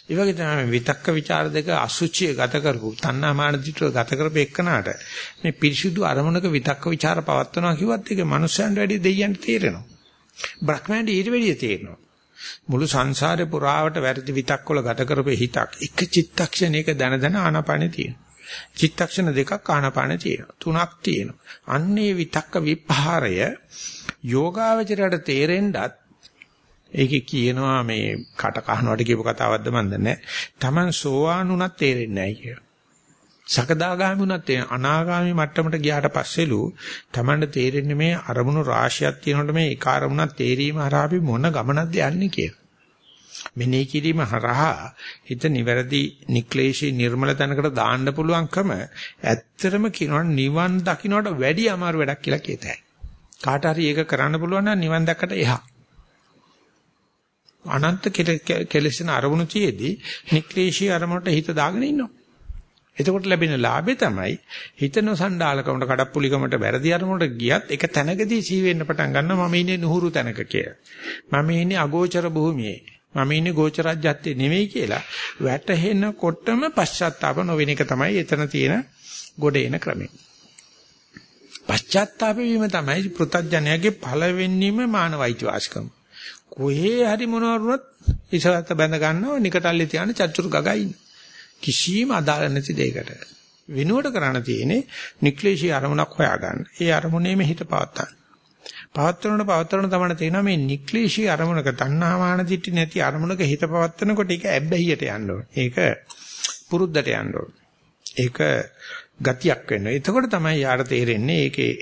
ඒ වගේ තමයි විතක්ක ਵਿਚාර දෙක අසුචිය ගත කරපු තණ්හා මාන දිටුව ගත කරපු එක්කනාට මේ පිරිසුදු අරමුණක විතක්ක ਵਿਚාර පවත්වනවා කිව්වත් ඒක මනුස්සයන්ට වැඩිය දෙයියන්ට තේරෙනවා. බ්‍රහ්මයන්ට ඊට වැඩිය තේරෙනවා. මුළු සංසාරේ පුරාවට වැරදි විතක්කොල ගත කරපේ හිතක් එක චිත්තක්ෂණයක දන දන ආනාපානෙ තියෙනවා. චිත්තක්ෂණ දෙකක් ආනාපානෙ තියෙනවා. තුනක් තියෙනවා. අන්නේ විතක්ක විපහාරය යෝගාවචරයට තේරෙන්නත් ඒකේ කියනවා මේ කට කහනවට කියපු කතාවක්ද මන් දන්නේ තමන් සෝවාන් උනත් තේරෙන්නේ නැහැ කියලා. සකදාගාමි උනත් අනාගාමි මට්ටමට ගියාට පස්සෙලු තමන්ට තේරෙන්නේ මේ අරමුණු රාශියක් තියෙනකොට මේ එක අරමුණක් තේරීම හරහා අපි මොන ගමනක්ද යන්නේ කියලා. මෙනෙහි කිරීම හරහා හිත නිවැරදි නික්ලේශී නිර්මල තැනකට දාන්න පුළුවන්කම ඇත්තටම කියනවා නිවන් දකින්නට වැඩි අමාරු වැඩක් කියලා කියතයි. කාට හරි ඒක කරන්න පුළුවන් නම් නිවන් දැක්කට එහා. අනන්ත කෙලෙසන අරමුණු තියේදී නික්ලේශී අරමුණට හිත දාගෙන ඉන්නවා. එතකොට ලැබෙන ලාභේ තමයි හිත නොසන්ඩාලකමට කඩප්පුලිකමට වැරදි අරමුණට ගියත් එක තැනකදී සී වෙන්න පටන් ගන්නවා මම ඉන්නේ නුහුරු තැනක කියලා. මම ඉන්නේ අගෝචර භූමියේ. මම ඉන්නේ ගෝචරජ්‍යත්තේ නෙවෙයි කියලා වැටහෙනකොටම පශ්චාත්තාප නොවෙන එක තමයි එතන තියෙන ගොඩ එන ක්‍රමය. පශ්චාත්තාප වීම තමයි පෘථග්ජනයාගේ පළවෙනිම මානවයිති වාසිකම. කොහේ හරි මොනවරුවත් ඉසලත බැඳ ගන්නව නිකටල්ලේ තියාන චච්චුරු ගගයි කිසිම අදාළ නැති දෙයකට. විනුවට කරණ තියෙන්නේ නික්ලේශී අරමුණක් හොයාගන්න. ඒ අරමුණේම හිත පවත්තන්න. පවත්වනකොට පවත්වන තමන තේනවා මේ නික්ලේශී අරමුණක තණ්හාමාන දිටි නැති අරමුණක හිත පවත්වනකොට ඒක ඇබ්බැහියට යන්න ඕන. ඒක පුරුද්දට යන්න ඕන. ඒක ගතියක් වෙනවා. එතකොට තමයි යාට තේරෙන්නේ ඒකේ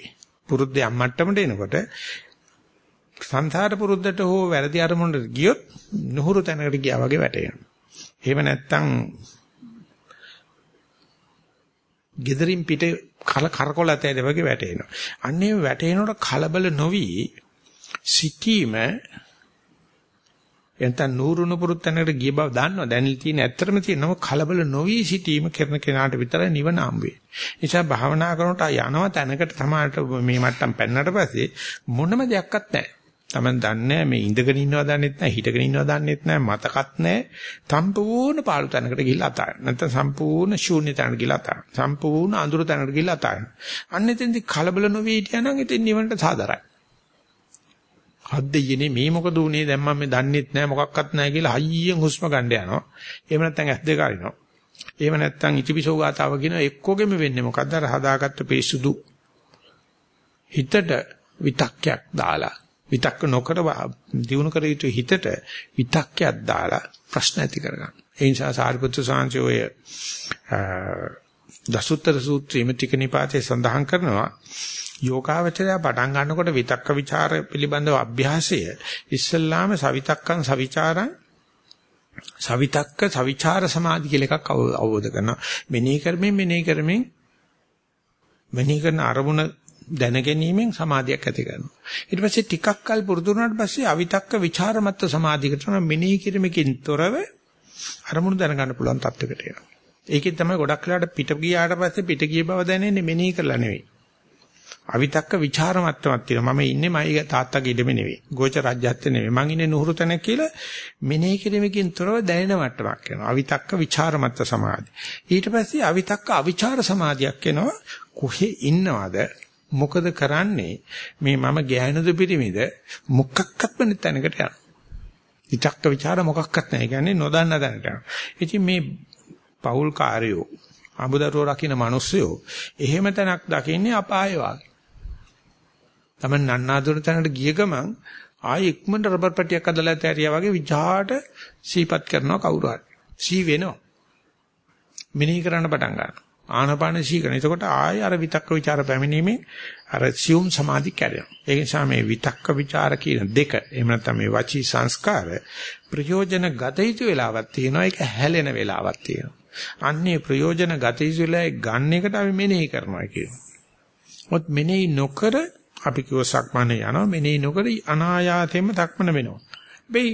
පුරුද්දේ අම්මට්ටමට එනකොට සංසාර පුරුද්දට හෝ වැරදි අරමුණට ගියොත් නුහුරු තැනකට ගියා වගේ වැටෙනවා. එහෙම නැත්නම් gederin පිට කල කරකොල ඇතේ වගේ වැටෙනවා. අන්නේ වැටෙනකොට කලබල නොවි සිටීම එතන නూరుණු පුරුත්තනකට ගිය බව දන්නවා. දැනෙල් තියෙන ඇත්තටම තියෙනව කලබල නොවි සිටීම කරන කෙනාට විතරයි නිවන හම්බ වෙන්නේ. නිසා භාවනා කරනකොට යනවා තැනකට තමයි මේ මට්ටම් පෙන්නට පස්සේ මොනම දෙයක්වත් නැහැ. Taman දන්නේ මේ ඉඳගෙන ඉන්නවා දන්නෙත් නැහැ හිටගෙන ඉන්නවා දන්නෙත් නැහැ මතකත් නැහැ. සම්පූර්ණ පාළු තැනකට ගිහිල්ලා අතාරින්න නැත්නම් සම්පූර්ණ ශූන්‍ය තැනකට ගිහිල්ලා අතාරින්න සම්පූර්ණ අඳුර තැනකට ගිහිල්ලා අතාරින්න අන්න එතෙන්දි කලබල නොවී හිටියානම් එතෙන් නිවනට සාදරයි. හද්දෙයනේ මේ මොකද උනේ? දැන් මම මේ දන්නෙත් නැහැ මොකක්වත් නැහැ කියලා හයියෙන් හුස්ම ගන්න යනවා. එහෙම නැත්නම් ඇස් දෙක අරිනවා. එහෙම නැත්නම් ඉතිපිසෝ ගාතාව කියන එක්කොගෙම වෙන්නේ මොකද්ද? අර හදාගත්ත පිරිසුදු හිතට විතක්යක් දාලා විතක්ක නොකර දිනු කර යුතු හිතට විතක්කයක් දාලා ප්‍රශ්න ඇති කරගන්න. ඒ නිසා සාරිපුත්‍ර සාංශය ඔය දසුත්තර සූත්‍රයේ ටික නිපාතේ සඳහන් කරනවා යෝගාවචරය පටන් ගන්නකොට විතක්ක ਵਿਚාර පිළිබඳව අභ්‍යාසය ඉස්සල්ලාම සවිතක්කං සවිචාරං සවිතක්ක සවිචාර සමාධි කියලා එකක් අවබෝධ කරනවා. මෙනෙහි කරමින් මෙනෙහි කරමින් මෙනෙහි කරන අරමුණ දැනගැනීමෙන් සමාධියක් ඇති කරනවා. ඊට පස්සේ ටිකක් කල් පුරුදු වුණාට පස්සේ අවිතක්ක ਵਿਚාරමත්ත සමාධියකට යන මෙනෙහි කිරීමකින් තොරව අරමුණු දැනගන්න පුළුවන් තත්යකට එනවා. ඒකෙන් තමයි ගොඩක් වෙලාට පිට ගියාට පස්සේ පිට ගිය බව දැනෙන්නේ මෙනෙහි කරලා නෙවෙයි. අවිතක්ක ਵਿਚාරමත්තමක් තියෙනවා. මම ඉන්නේ මයි තාත්තගේ ඉඩමේ නෙවෙයි. ගෝච රාජ්‍යත්වේ නෙවෙයි. මං ඉන්නේ නුහුරු තැනක කියලා මෙනෙහි කිරීමකින් තොරව දැනෙන මට්ටමක් වෙනවා. අවිතක්ක ਵਿਚාරමත්ත සමාධිය. ඊට පස්සේ අවිතක්ක අවිචාර සමාධියක් එනවා. කොහේ ඉන්නවද මොකද කරන්නේ මේ මම ගෑනුද පිරිමිද මොකක්වත්ම නැතනකට යන. විචක්ක ਵਿਚාර මොකක්වත් නැහැ. කියන්නේ නොදන්න දැනට. ඉතින් මේ පෞල් කාර්යෝ අඹදරෝ රකින්න මිනිස්සුયો එහෙම තැනක් දකින්නේ අපාය වාගේ. තමන් නන්නාදුන තැනකට ගිය ගමන් ආයෙ ඉක්මනට රබර් පටියක් අදලා තෑරියා වගේ විජාට සීපත් කරනවා කවුරු හරි. සී වෙනවා. මිනී කරන්න පටන් ගන්නවා. ආනපාන සීකරන. එතකොට ආයෙ අර විතක්ක ਵਿਚාර පැමිණීමේ අර සියුම් සමාධි කැඩෙනවා. ඒ නිසා මේ විතක්ක ਵਿਚාර කියන දෙක එහෙම නැත්නම් මේ වචී සංස්කාර ප්‍රයෝජන ගත යුතු වෙලාවක් තියෙනවා. ඒක හැලෙන වෙලාවක් තියෙනවා. අන්නේ ප්‍රයෝජන ගත යුතු වෙලාවේ ගන්න එකට අපි මෙනෙහි කරනවා කියනවා. මොත් මෙනෙහි නොකර අපි කිව්ව සක්මනේ යනවා මෙනෙහි නොකර අනායාතයෙන්ම සක්මන වෙනවා. වෙයි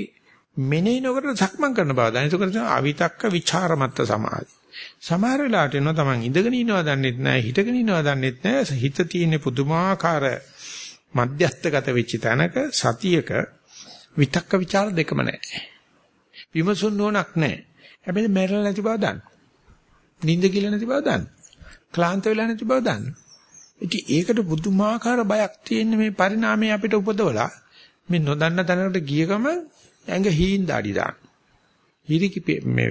මෙනෙහි නොකර සක්මන් කරන බව දැන. ඒක නිසා අවිතක්ක ਵਿਚාරමත්ත සමාධි. සමහර වෙලාවට එනවා Taman ඉඳගෙන ඉන්නවා දන්නෙත් නැහැ හිටගෙන ඉන්නවා දන්නෙත් නැහැ හිත තියෙන පුදුමාකාර මධ්‍යස්ථගත වෙච්ච තැනක සතියක විතක්ක ਵਿਚාර දෙකම නැහැ විමසුන් නොනක් නැහැ හැබැයි මැරෙලා නැති බව දන්න. නිින්ද කියලා නැති බව දන්න. ක්ලාන්ත වෙලා නැති බව දන්න. ඉතින් ඒකට පුදුමාකාර බයක් තියෙන මේ පරිණාමය අපිට උපදවලා මේ නොදන්න තැනකට ගිය ගම ඇඟ හීන් දාඩි දාන. හිරිකි මේ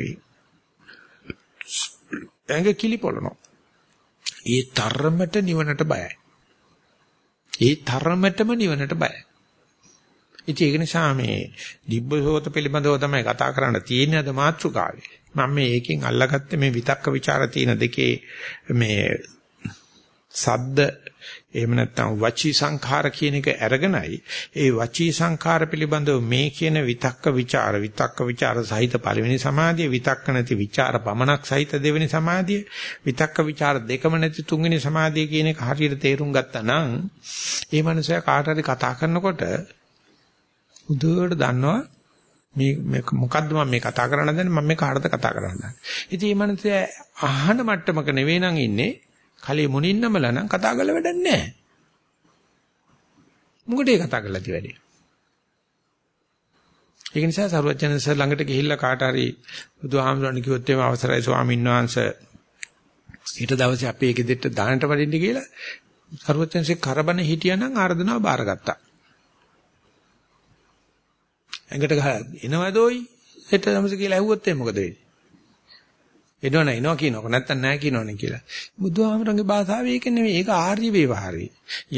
ඇඟ කිලිපොළනවා. ඒ තරමට නිවනට බයයි. ඒ තරමටම නිවනට බයයි. ඉතින් ඒක නිසා මේ දිබ්බසෝත පිළිබඳව තමයි කතා කරන්න තියෙන්නේ අද මාතෘකාවේ. මම මේ එකෙන් අල්ලගත්තේ මේ විතක්ක ਵਿਚාර තියෙන දෙකේ මේ සද්ද එහෙම නැත්නම් වචී සංඛාර කියන එක අරගෙනයි. ඒ වචී සංඛාර පිළිබඳව මේ කියන විතක්ක ਵਿਚාර විතක්ක ਵਿਚාර සහිත පළවෙනි සමාධිය විතක්ක නැති ਵਿਚාර පමණක් සහිත දෙවෙනි සමාධිය විතක්ක ਵਿਚාර දෙකම නැති තුන්වෙනි සමාධිය කියන එක හරියට තේරුම් ගත්තා නම් ඒ මනුස්සයා කාට හරි කතා කරනකොට උදුවට දන්නවා මේ මොකද්ද මම මේ කතා කරන්න හදන්නේ මම මේ කාටද කතා කරන්න හදන්නේ ඉතින් මේ මනුස්සයා අහන මට්ටමක නෙවෙයි නම් ඉන්නේ කලේ මුනින්නමලා නම් කතා කරලා වැඩක් නැහැ. මොකටද කතා කරලා තියෙ වැඩේ? ඒක නිසා සරුවචනස ළඟට ගිහිල්ලා කාට හරි බුදුහාමුදුරන් කිව්වොත් එimhe අවසරයි ස්වාමීන් වහන්සේ ඊට දවසේ අපේ ගෙදරට දානට වඩින්න කියලා සරුවචනසේ කරබන හිටියානම් ආර්දනාව බාරගත්තා. ඇඟට ගහලා එනවදෝයි හෙට දවසේ කියලා ඇහුවොත් එimhe මොකද වෙන්නේ? එනවන එනවා කියනකො නැත්තම් නැහැ කියනවනේ කියලා. බුදුහාමරගේ භාෂාව ඒක නෙවෙයි. ඒක ආර්ය වේවහාරයි.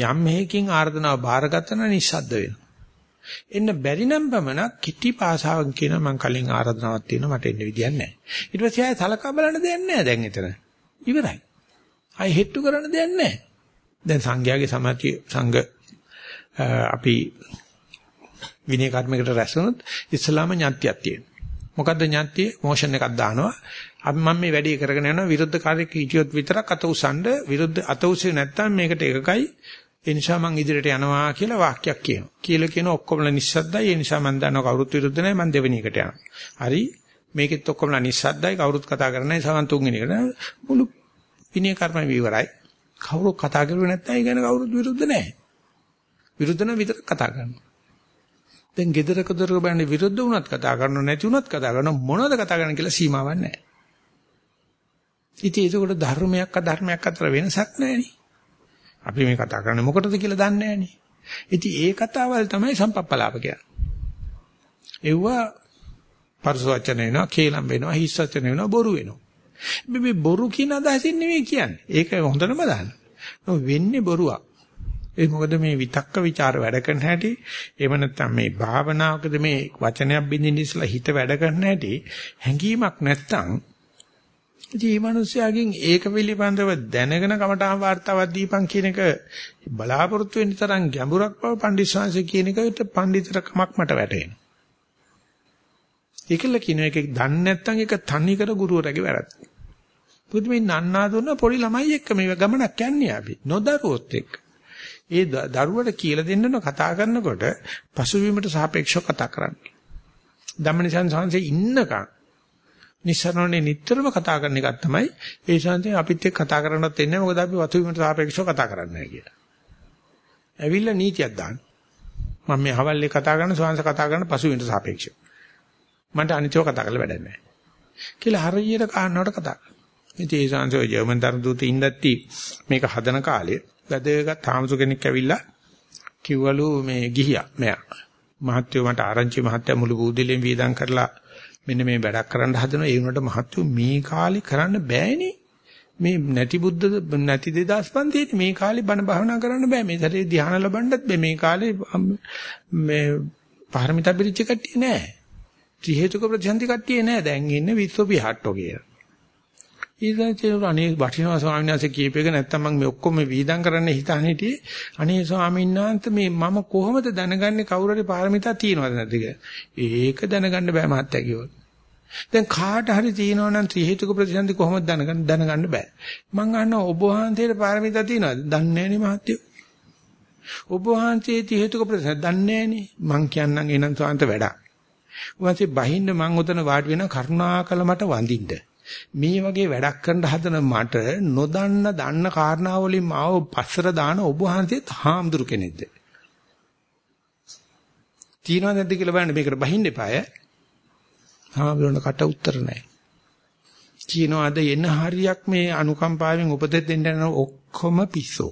යම් හේකින් ආර්දනාව බාරගත්තා නම් නිස්සද්ද වෙනවා. එන්න බැරි නම් පමණක් කිටි භාෂාවෙන් කියන මං කලින් ආරාධනාවක් තියෙනවා මට එන්න විදියක් නැහැ. ඊට පස්සේ ආයෙ සලකා බලන්න දෙයක් නැහැ දැන් එතන. ඉවරයි. ආයෙ හෙට්ටු කරන්න දෙයක් නැහැ. දැන් සංඝයාගේ සමාධිය සංඝ අපි විනය කර්මයකට රැස් වුණොත් ඉස්ලාම ඥාතියක් තියෙනවා. මොකද්ද ඥාතිය? මොෂන් එකක් දානවා. අපි මම මේ වැඩේ කරගෙන යනවා විරුද්ධ කාර්යයක හිටියොත් විතරක් අත උසන්ඩ විරුද්ධ අත උසේ නැත්තම් මේකට එකකයි ඒ නිසා මං ඉදිරියට යනවා කියලා වාක්‍යයක් කියනවා. කියලා කියන ඔක්කොමලා නිස්සද්දයි. ඒ නිසා මං දන්නවා කවුරුත් විරුද්ධ නැහැ මං දෙවෙනි එකට යනවා. හරි මේකෙත් ඔක්කොමලා නිස්සද්දයි කවුරුත් කතා කරන්නේ නැහැ සමන් තුන්වෙනි එකට. මුළු විනය කර්ම විවරයි. කවුරු කතා කරුවේ නැත්නම් ඒ ගැන කවුරුත් විරුද්ධ නැහැ. විරුද්ධ නම් විතර කතා කරනවා. දැන් gedara kodara බන්නේ විරුද්ධ වුණත් කතා කරනව නැති වුණත් කතා කරනව මොනවද කතා කරන්න කියලා සීමාවක් නැහැ. ඉතින් ඒකෝට ධර්මයක් අධර්මයක් අතර වෙනසක් නැහැ අපි මේ කතා කරන්නේ මොකටද කියලා දන්නේ නැහනේ. ඉතින් ඒ කතාවල් තමයි සම්පප්පලාප කියන්නේ. එව්වා පරස වචන වෙනවා, කේලම් වෙනවා, හිස් වචන වෙනවා, බොරු වෙනවා. මේ බොරු කියන අදහසින් නෙමෙයි කියන්නේ. ඒක හොඳටම දාන්න. වෙන්නේ බොරුවක්. ඒ මොකද මේ විතක්ක ਵਿਚාර වැඩ කරන හැටි එහෙම නැත්නම් මේ භාවනාවකද මේ වචනයක් බින්දින්න ඉස්සලා හිත වැඩ කරන හැටි හැඟීමක් නැත්නම් ඉතින් මේ මිනිස්යාගෙන් ඒක පිළිබඳව දැනගෙන කමටහන් වார்த்தාවක් දීපන් කියන එක බලාපොරොත්තු වෙන්න තරම් ගැඹුරක් බව පඬිස්සංශ කියන එකට පඬිතරකමක් මට වැටහෙනවා. ඒකල කියන එක දන්නේ නැත්නම් ඒක තනිකර ගුරුවරගේ වැරද්ද. පුදු මේ නන්නා දුන්න පොඩි ළමයි එක්ක මේ ගමනක් යන්නේ අපි. නොදරුවොත් එක්ක. ඒ දරුවට කියලා දෙන්න කතා කරනකොට පසුබිමට සාපේක්ෂව කතා කරන්න. ධම්මනිසං සංසේ ඉන්නකම් නිස්සරණනේ නිටතරම කතා කරන එකක් තමයි ඒ ශාන්තිය අපිත් එක්ක කතා කරන්නත් එන්නේ මොකද අපි වතු විමට සාපේක්ෂව කතා කරන්නේ කියලා. ඇවිල්ලා නීතියක් දාන්න. මම මේ හවල්ලේ කතා කරන ස්වාංශ කතා කරන පසුවින්ට සාපේක්ෂව. මන්ට අනිත්‍යව කතා කරලා වැඩක් නැහැ. කියලා හරියට කාන්නවට කතා කරනවා. ඉතින් ඒ ශාංශෝ ජර්මන් තරන් දූතේ ඉඳද්දි මේක හදන කාලේ වැදගත් තාමසු කෙනෙක් ඇවිල්ලා කිව්වලු මේ ගිහියා මෙයා. මහත්වෝ මට ආරංචි මහත්තයා මුළු බුදුලෙන් වීදම් කරලා මෙන්න මේ වැඩක් කරන්න හදනවා ඒ වුණාට මහත්තු මේ කාලේ කරන්න බෑනේ. මේ නැති බුද්ධ නැති 2500 මේ කාලේ බණ භාවනා කරන්න බෑ. මේ සැරේ ධ්‍යාන ලබන්නත් බෑ. මේ කාලේ මේ පාරමිතා පිරිච්ච කට්ටිය නෑ. ත්‍රි හේතුක ප්‍රතිසන්දි කට්ටිය නෑ. දැන් ඉන්නේ විශ්වවිහාට්ටෝ කියලා. ඊළඟට අනේ වටිනවා ස්වාමීන් වහන්සේ කීපයක නැත්තම් මම මේ ඔක්කොම වීදම් කරන්න හිතාන හිටියේ. අනේ ස්වාමීන් වහන්සේ මේ මම කොහොමද දැනගන්නේ කවුරු හරි පාරමිතා තියනවද නැද්ද ඒක දැනගන්න බෑ මහත්තයා කිව්වොත්. දැන් කාට හරි තියෙනවා නම් ත්‍රි හේතුක ප්‍රතිසන්දි කොහොමද දැනගන්න දැනගන්න බෑ. මං අහනවා ඔබ වහන්සේට පාරමිතා තියනවද? දන්නේ නැනේ මහත්තයෝ. ඔබ වහන්සේ ත්‍රි හේතුක ප්‍රතිසන්දි දන්නේ නැනේ මං කියන්නම් එනන් සාන්ත වැඩක්. වහන්සේ බහින්න මං උතන වාඩි වෙන කරුණාකල මට වඳින්න. මේ වගේ වැඩක් කරන්න හදන මට නොදන්න දන්න කාරණා වලින් මාව පස්සර දාන ඔබ වහන්සේත් හාමුදුරු කෙනෙක්ද? තියනවද නැද්ද කියලා බලන්න මේකට බහින්න එපාය. හාමුදුරන කට උත්තර නැහැ. කියනවාද එන හරියක් මේ අනුකම්පාවෙන් උපදෙස් දෙන්න යන ඔක්කොම පිස්සෝ.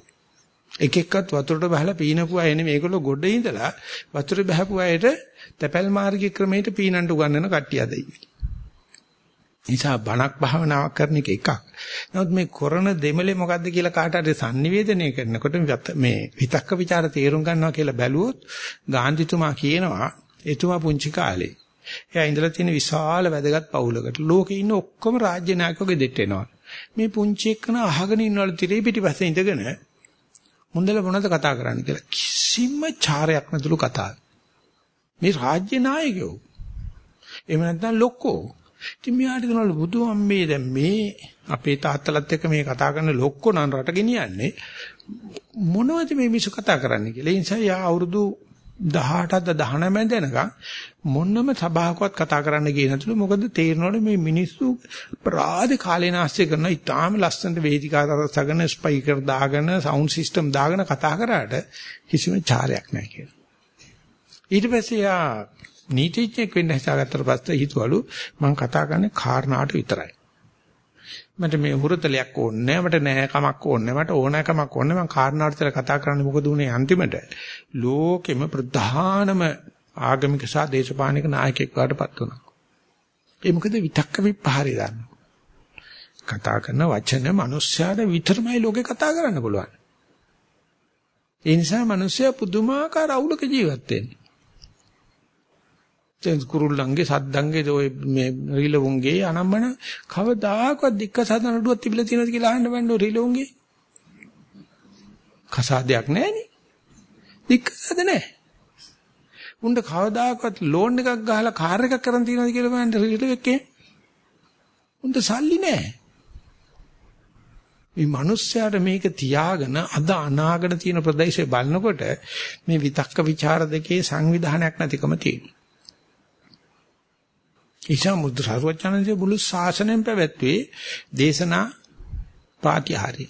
එක එක්කත් වතුරට බහලා පීනපු අය නෙමෙයි මේගොල්ලෝ ගොඩේ ඉඳලා වතුරේ බහපු අයට තැපැල් මාර්ගික ක්‍රමයට පීනන්න උගන්වන කට්ටිය අදයි. නිසා බණක් භාවනාවක් කරන එක එකක්. නමුත් මේ කරන දෙමලේ මොකද්ද කියලා කාට හරි sannivedanaya කරනකොට මේ විතක්ක ਵਿਚාර තේරුම් ගන්නවා කියලා බැලුවොත් ගාන්ධිතුමා කියනවා එතුමා පුංචි කාලේ එයා ඉඳලා තියෙන විශාල වැදගත් පවුලකට ලෝකේ ඉන්න ඔක්කොම රාජ්‍ය නායකයෝ දෙට එනවා. මේ පුංචි එක්කන අහගෙන ඉන්නවලු tire පිටිපස්සේ ඉඳගෙන මුන්දල මොනවද කතා කරන්නේ කියලා කිසිම චාරයක් නැතුළු කතා. මේ රාජ්‍ය නායකයෝ. එහෙම නැත්නම් ලොක්කෝ ඉතින් මෙයාට කියනවලු බුදුහම්මේ දැන් මේ අපේ තාත්තලත් එක්ක මේ කතා කරන ලොක්කෝ නම් රට ගෙනියන්නේ මොනවද මේ මිනිස්සු කතා කරන්නේ කියලා. ඒ නිසා යා අවුරුදු 18ද 19 දෙනකම් මොන්නම සභාවකවත් කතා කරන්න ගියේ නැතුළු මොකද තේරෙනවලු මේ මිනිස්සු ප්‍රාද කාලේ නාස්ති කරන ඉතාලම ලස්සනට වේදිකා තරසගෙන ස්පීකර් දාගෙන සවුන්ඩ් සිස්ටම් දාගෙන කතා කරාට කිසිම චාරයක් නැහැ කියලා. ඊට පස්සේ යා නීතිඥයෙක් වෙන්න හිතාගත්තට පස්සේ හිතුවලු මම කතා කරන්නේ කාරණාට විතරයි. මට මේ හුරතලයක් ඕනේ මට නැහැකමක් ඕනේ මට ඕනෑකමක් ඕනේ මම කාරණාට කතා කරන්නේ මොකද උනේ අන්තිමට ලෝකෙම ප්‍රධානම ආගමික සහ දේශපාලනික නායකයෙක් වඩපත් වුණා. ඒ මොකද විතක්ක විපහාරය දාන්න. කතා කරන වචන මිනිස්යාට විතරමයි ලෝකේ කතා කරන්න පුළුවන්. ඒ නිසා මිනිස්සයා පුදුමාකාර අවුලක ජීවත් වෙන්නේ. දැන් කුරුල්ලන්ගේ සද්දන්ගේ ඔය මේ රිලවුන්ගේ අනම්මන කවදාකවත් දික්ක සදන නඩුවක් තිබිලා තියෙනවද කියලා අහන්න බෑනෝ රිලවුන්ගේ. කසාදයක් නැහනේ. දික්ක සද නැහැ. උණ්ඩ කවදාකවත් ලෝන් එකක් ගහලා කාර් එකක් කරන් තියනවද කියලා බලන්න රිලෙවෙක්කේ. උණ්ඩ සල්ලි නැහැ. මේ මිනිස්සයාට මේක තියාගෙන අද අනාගත තියෙන ප්‍රදේශය බලනකොට මේ විතක්ක ਵਿਚාර දෙකේ සංවිධානයක් නැතිකම තියෙනවා. ඊෂා මුද්‍රාරවචනන්සේ බුළු ශාසනයෙන් පැවැත්වුවේ දේශනා පාටිහාරි.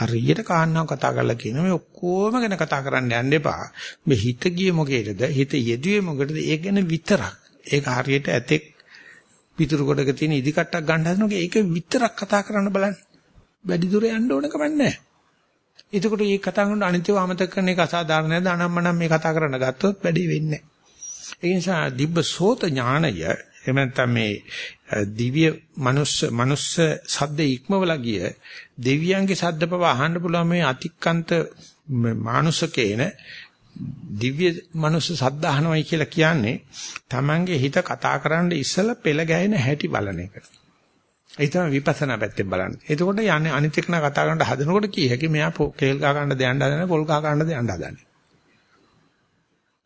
හරියට කාන්නාව කතා කරලා කියන මේ ඔක්කොම ගැන කතා කරන්න යන්න එපා. මේ හිත ගියේ මොකේද? හිත යෙදුවේ මොකටද? ඒක ගැන විතරක්. ඒක හරියට ඇතෙක් පිටුරු කොටක තියෙන ඉදි කට්ටක් ගන්න හදනකොට ඒක විතරක් කතා කරන්න බලන්න. වැඩි දුර යන්න ඕන කමක් නැහැ. එතකොට මේ කතා කරන අනිත්‍යව අමතක කරන එක අසාධාරණ නැද්ද? අනම්මනම් මේ කතා කරන්න ගත්තොත් වැඩි වෙන්නේ නැහැ. ඒ නිසා දිබ්බ සෝත ඥානය එහෙම නැත්නම් මේ දිව්‍ය මනුස්ස මනුස්ස සද්ද ඉක්මවලා ගිය දෙවියන්ගේ සද්ද පව අහන්න පුළුවන් මේ අතික්කන්ත මානුෂකේන දිව්‍ය මනුස්ස සද්ද අහනවයි කියලා කියන්නේ Tamange හිත කතා කරන්න ඉස්සලා පෙළ ගැහෙන හැටි බලන එක. ඒ තමයි විපස්සනා පැත්තෙන් බලන්නේ. එතකොට යන්නේ අනිත් එක්කන කතා කරන්න හදනකොට කිය හැකි මෙයා කේල් ගහ ගන්න දෙයන්න හදන පොල් ගහ ගන්න දෙයන්න හදන්නේ.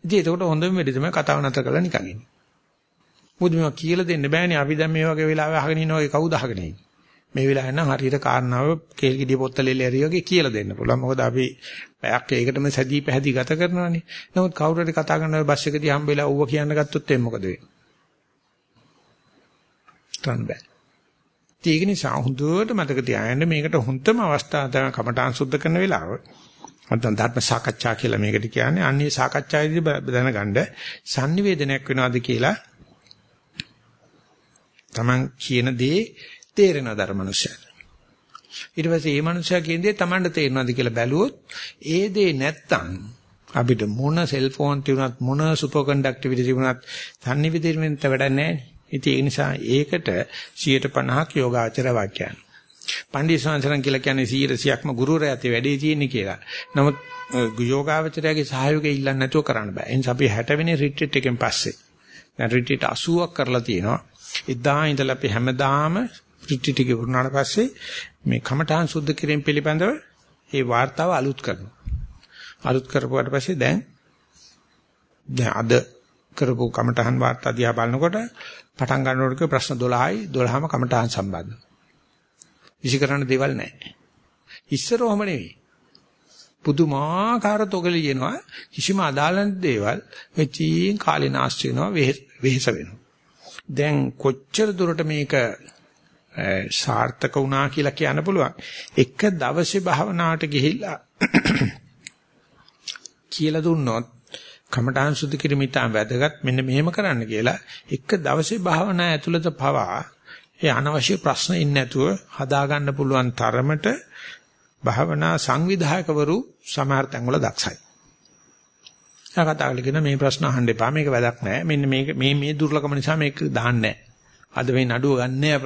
ඉතින් එතකොට හොඳම වෙලෙ තමයි කතාව නතර කරලා නිකන් ඉන්නේ. මොකද මේවා කියලා දෙන්න බෑනේ. අපි දැන් මේ වගේ වෙලාවෙ අහගෙන ඉන්න ඔය කවුද අහගෙන ඉන්නේ? මේ වෙලාවෙන් නම් හරියට කාරණාව කේල් ගෙඩිය පොත්තලෙල ඇරි වගේ කියලා දෙන්න පුළුවන්. මොකද අපි පැයක් ඒකටම සැදී පැහැදී ගත කරනවානේ. නමුත් කවුරු හරි කතා කරන ඔය බස් එකදී හම්බෙලා ඌව කියන්න ගත්තොත් එන්නේ මොකද වෙන්නේ? තන් බෑ. ඒක නිසා හොඳට මතක තියාගන්න මේකට හොඳම අවස්ථාව තමයි කමඨාන් සුද්ධ කරන වෙලාව. නැත්නම් ධර්ම සාකච්ඡා කියලා මේකට කියන්නේ. අන්නේ සාකච්ඡාවේදී දැනගන්න sannivedanayak වෙනවද කියලා Taman කියන දේ තේරෙනවද අර මනුස්සයාට? ඊට පස්සේ මේ මනුස්සයා කියන දේ Tamanට තේරෙනවද කියලා බැලුවොත් ඒ දේ නැත්තම් අපිට මොන සෙල්ෆෝන් තිබුණත් මොන සුපර් කන්ඩක්ටිවිටි තිබුණත් sannivedanayak වැඩක් නැහැ. ඉතින් ඒ නිසා ඒකට 150ක් යෝගාචර වාක්‍යයන්. පණ්ඩිත සංසරන් කියලා කියන්නේ 100%ක්ම ගුරුවරයාගේ වැඩේ තියෙන්නේ කියලා. නමුත් යෝගාචරයාගේ සහයෝගය ඉල්ලන්න නැතුව කරන්න බෑ. ඒ නිසා අපි 60 වෙනි රිට්‍රීට් එකෙන් පස්සේ දැන් රිට්‍රීට් 80ක් කරලා තියෙනවා. එදා ඉඳලා අපි හැමදාම ත්‍රිත්‍ය ටික වුණාට පස්සේ මේ කමඨාන් සුද්ධ කිරීම පිළිබඳව ඒ වார்த்தාව අලුත් කරනවා. අලුත් කරපුවාට පස්සේ දැන් දැන් අද කරපු කමඨාන් වார்த்தා දිහා බලනකොට පටන් ගන්නකොට කිව්ව ප්‍රශ්න 12යි 12ම කමඨාන් සම්බන්ධ. විශේෂ දේවල් නැහැ. ඉස්සර ඔහම නෙවෙයි. පුදුමාකාර තොගලියනවා කිසිම අදාළ දේවල් වෙච්චින් කාලේ නාස්ති වෙනවා වෙහෙස වෙනවා. දැන් කොච්චර දුරට මේක සාර්ථක වුණා කියලා කියන්න පුළුවන්. එක දවසේ භාවනාවට ගිහිල්ලා කියලා දුන්නොත් කමඨාන් සුද්ධ කිරීමිතා වැදගත් මෙන්න මෙහෙම කරන්න කියලා එක දවසේ භාවනා ඇතුළත පවා ඒ අනවශ්‍ය ප්‍රශ්න ඉන්නේ නැතුව හදා ගන්න පුළුවන් තරමට භාවනා සංවිධායකවරු සමහර තැන්වල දක්ෂයි. එයා කතා කරගෙන මේ ප්‍රශ්න අහන්න එපා මේක වැදක් නැහැ. මෙන්න මේක මේ මේ දුර්ලභම නිසා මේක දාන්නේ අද මේ නඩුව ගන්නෑ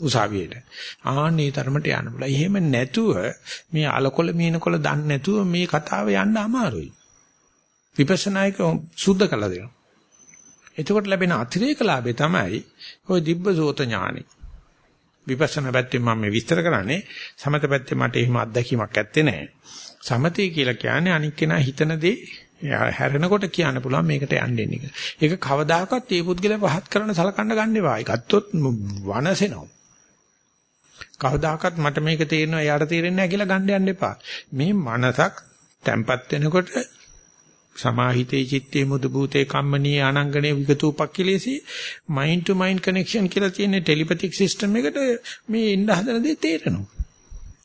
උසාවියට. ආන්නේ තරමට යන්න බුලා. එහෙම නැතුව මේ අලකොල මීනකොල දන්නේ නැතුව මේ කතාව යන්න අමාරුයි. විපස්සනායක සුද්ධ කළා දෙනවා. එතකොට ලැබෙන අතිරේක ලාභය තමයි ওই දිබ්බසෝත ඥානෙ. විපස්සනා පැත්තෙන් මම මේ විස්තර කරන්නේ සමත පැත්තේ මට එහෙම අත්දැකීමක් ඇත්තේ නැහැ. සමතේ කියලා කියන්නේ අනික් කෙනා හිතන දේ හැරෙනකොට කියන්න පුළුවන් මේකට යන්නේ කියලා. ඒක කවදාකවත් මේ පුද්ගලයා පහත් කරන සලකන්න ගන්න එපා. ඒ ගත්තොත් වනසෙනවා. කවදාකවත් මට මේක තේරෙනවා එයාට තේරෙන්නේ නැහැ කියලා ගන්න යන්න එපා. මේ මනසක් තැම්පත් වෙනකොට සමාහිතේ චිත්තේ මුදු භූතේ කම්මනී ආනංගනේ විගතූපක්ඛිලේසි මයින්ඩ් ටු මයින්ඩ් කනෙක්ෂන් කියලා තියෙන ටෙලිපැතික් සිස්ටම් එකට මේ ඉන්න හදන දේ තේරෙනවා.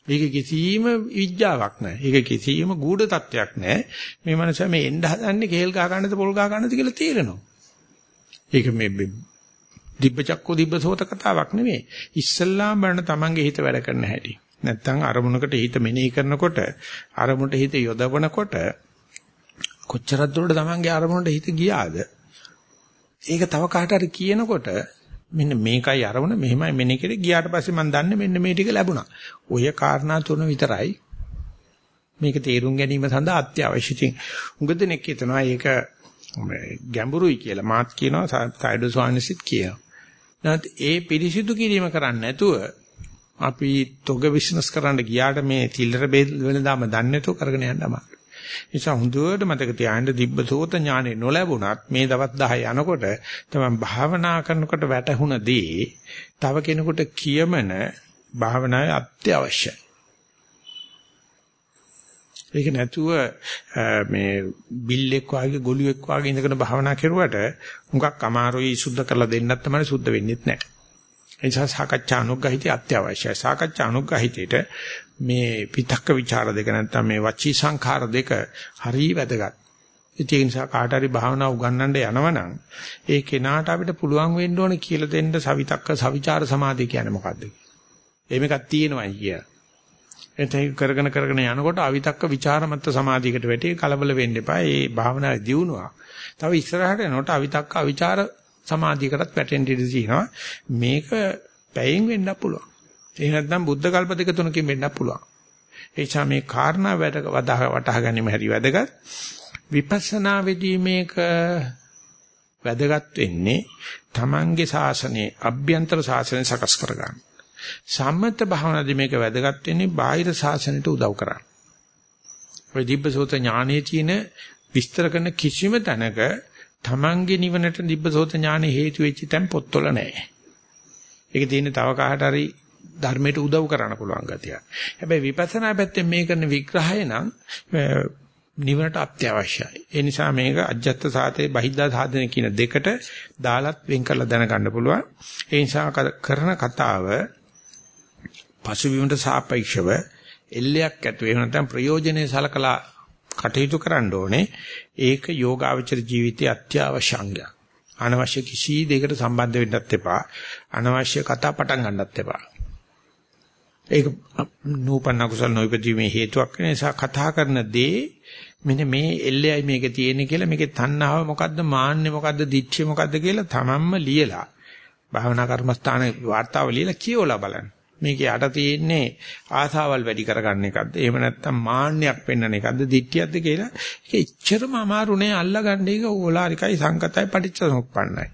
ඒක කිසිම විඥාවක් නැහැ. ඒක කිසිම ගුඪ තත්වයක් නැහැ. මේ මනස මේ එන්න හදන්නේ කේල් ගහ ගන්නද පොල් ගහ ගන්නද කියලා තේරෙනවා. ඒක මේ දිබ්බචක්කෝ දිබ්බසෝත කතාවක් නෙමෙයි. ඉස්සල්ලාම බලන තමන්ගේ හිත වැඩ කරන හැටි. නැත්තම් අරමුණකට හිත මෙනෙහි කරනකොට අරමුණට හිත යොදවනකොට කොච්චරක් දුරට තමන්ගේ අරමුණට හිත ගියාද? ඒක තව කාට හරි කියනකොට මෙන්න මේකයි අරමුණ මෙහෙමයි මෙන්න කියලා ගියාට පස්සේ මම දන්නේ මෙන්න මේ ටික ලැබුණා. ඔය කාරණා තුන විතරයි මේක තේරුම් ගැනීම සඳහා අත්‍යවශ්‍ය. ඉතින් උඟ දෙනෙක් හිතනවා ඒක ගැඹුරුයි කියලා. මාත් කියනවා සයිඩෝ ස්වාමීසිත් කියනවා. නැත් ඒ පිරිසිදු කිරීම කරන්නේ නැතුව අපි තොග බිස්නස් කරන්න ගියාට මේ තිල්ලර වෙනදාම දන්නේ නැතුව කරගෙන යන්න අමාරුයි. නිසා හොඳට මතක තියාගන්න දිබ්බසෝත ඥානෙ නොලැබුණත් මේ දවස් 10 යනකොට තමයි භාවනා කරනකොට වැටහුණ දේ තව කෙනෙකුට කියමන භාවනාවේ අත්‍යවශ්‍යයි. ඒක නැතුව මේ බිල්ලෙක් වාගේ ගොළුෙක් වාගේ ඉඳගෙන භාවනා කරුවට මුගක් අමාරුයි සුද්ධ කරලා දෙන්නත් තමයි සුද්ධ වෙන්නේ නැහැ. ඒ නිසා සාකච්ඡා අනුග්‍රහිතය අත්‍යවශ්‍යයි. සාකච්ඡා අනුග්‍රහිතේට මේ විතක්ක ਵਿਚාර දෙක නැත්තම් මේ වචී සංඛාර දෙක හරිය වැදගත්. ඒ නිසා කාට හරි භාවනා උගන්වන්න යනවනම් ඒ කෙනාට අපිට පුළුවන් වෙන්න ඕනේ කියලා දෙන්න සවිතක්ක සවිචාර සමාධිය කියන්නේ මොකද්ද එහෙම එකක් තියෙනවයි කිය. එතෙන් කරගෙන කරගෙන යනකොට අවිතක්ක ਵਿਚාරමත් සමාධියකට වැටි කලබල වෙන්න එපා. ඒ භාවනාවේ දියුණුවක්. තව ඉස්සරහට යනකොට අවිතක්ක අවිචාර සමාධියකටත් වැටෙන්න ඉඩ තියෙනවා. මේක පැයෙන් වෙන්න පුළුවන්. එහෙ නැත්නම් බුද්ධ කල්ප දෙක තුනකින් වෙන්නත් පුළුවන්. ඒ නිසා මේ කාරණා වැඩ වටහා ගැනීම හැරි වැදගත්. විපස්සනා වෙදී මේක වැදගත් වෙන්නේ Tamange ශාසනයේ අභ්‍යන්තර ශාසනය සකස් කරගන්න. සම්මත භාවනාදී මේක වැදගත් වෙන්නේ බාහිර ශාසනයට උදව් කරන්න. ඔය දිබ්බසෝත ඥානයේ තියෙන විස්තර කරන කිසිම තැනක Tamange නිවනට දිබ්බසෝත ඥානෙ හේතු වෙච්ච තැන් පොත්වල නැහැ. ඒක තියෙන්නේ තව කාට හරි ධර්මයට උදව් කරන්න පුළුවන් ගතිය. හැබැයි විපස්සනා පැත්තෙන් මේ කරන විග්‍රහය නම් නිවනට අත්‍යවශ්‍යයි. ඒ නිසා මේක අජත්ත සාතේ බහිද්දා සාධන කියන දෙකට දාලත් වෙන් කරලා දැනගන්න පුළුවන්. ඒ නිසා කරන කතාව පසුබිමට සාපේක්ෂව එල්ලයක් ඇතුව එහෙම නැත්නම් ප්‍රයෝජනේ සලකලා කටයුතු කරන්න ඕනේ. ඒක යෝගාවචර ජීවිතයේ අත්‍යවශ්‍ය අංගයක්. අනවශ්‍ය කිසි දෙයකට සම්බන්ධ වෙන්නත් එපා. අනවශ්‍ය කතා පටන් ගන්නත් එපා. ඒක නූපන්න කුසල නොයිපදීමේ හේතුවක් වෙන නිසා කතා කරන දේ මෙන්න මේ එල්ලෙයි මේක තියෙන්නේ කියලා මේකේ තණ්හාව මොකද්ද මාන්නේ මොකද්ද දිච්චේ මොකද්ද කියලා තමන්ම ලියලා භාවනා කර්මස්ථාන වාර්තාව ලියලා කියවලා බලන්න. මේක යට තියෙන්නේ ආසාවල් වැඩි කරගන්න එකක්ද? එහෙම නැත්නම් මාන්නයක් පෙන්වන එකක්ද? දිට්ඨියක්ද කියලා? ඒක එච්චරම අමාරු නෑ. අල්ලගන්න එක ඕලාරිකයි සංකතයි පටිච්චසමුප්පන්නයි.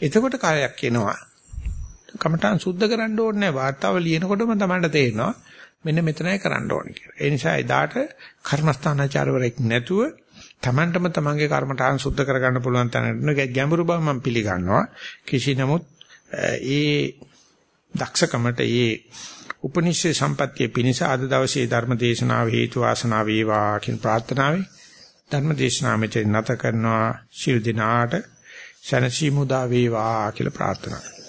එතකොට කාලයක් එනවා. කමඨාන් සුද්ධ කරන්න ඕනේ නැහැ. වාර්තාව ලියනකොටම තමයි තේරෙනවා මෙන්න මෙතනයි කරන්න ඕනේ කියලා. ඒ නිසා එදාට කර්මස්ථානාචාරවරෙක් නැතුව Tamanටම තමන්ගේ කර්මඨාන් සුද්ධ කරගන්න පුළුවන් තැනට ගැඹුරු බව මම පිළිගන්නවා. කිසි නමුත් ඒ දක්ෂකමට ඒ උපනිෂේ සම්පත්‍ය පිණිස අද දවසේ ධර්ම දේශනාව හේතු වාසනා වේවා කියන ප්‍රාර්ථනාවයි ධර්ම දේශනාව මෙතන නැත කරනවා ශිරු දිනාට සනසි මුදා වේවා කියලා ප්‍රාර්ථනා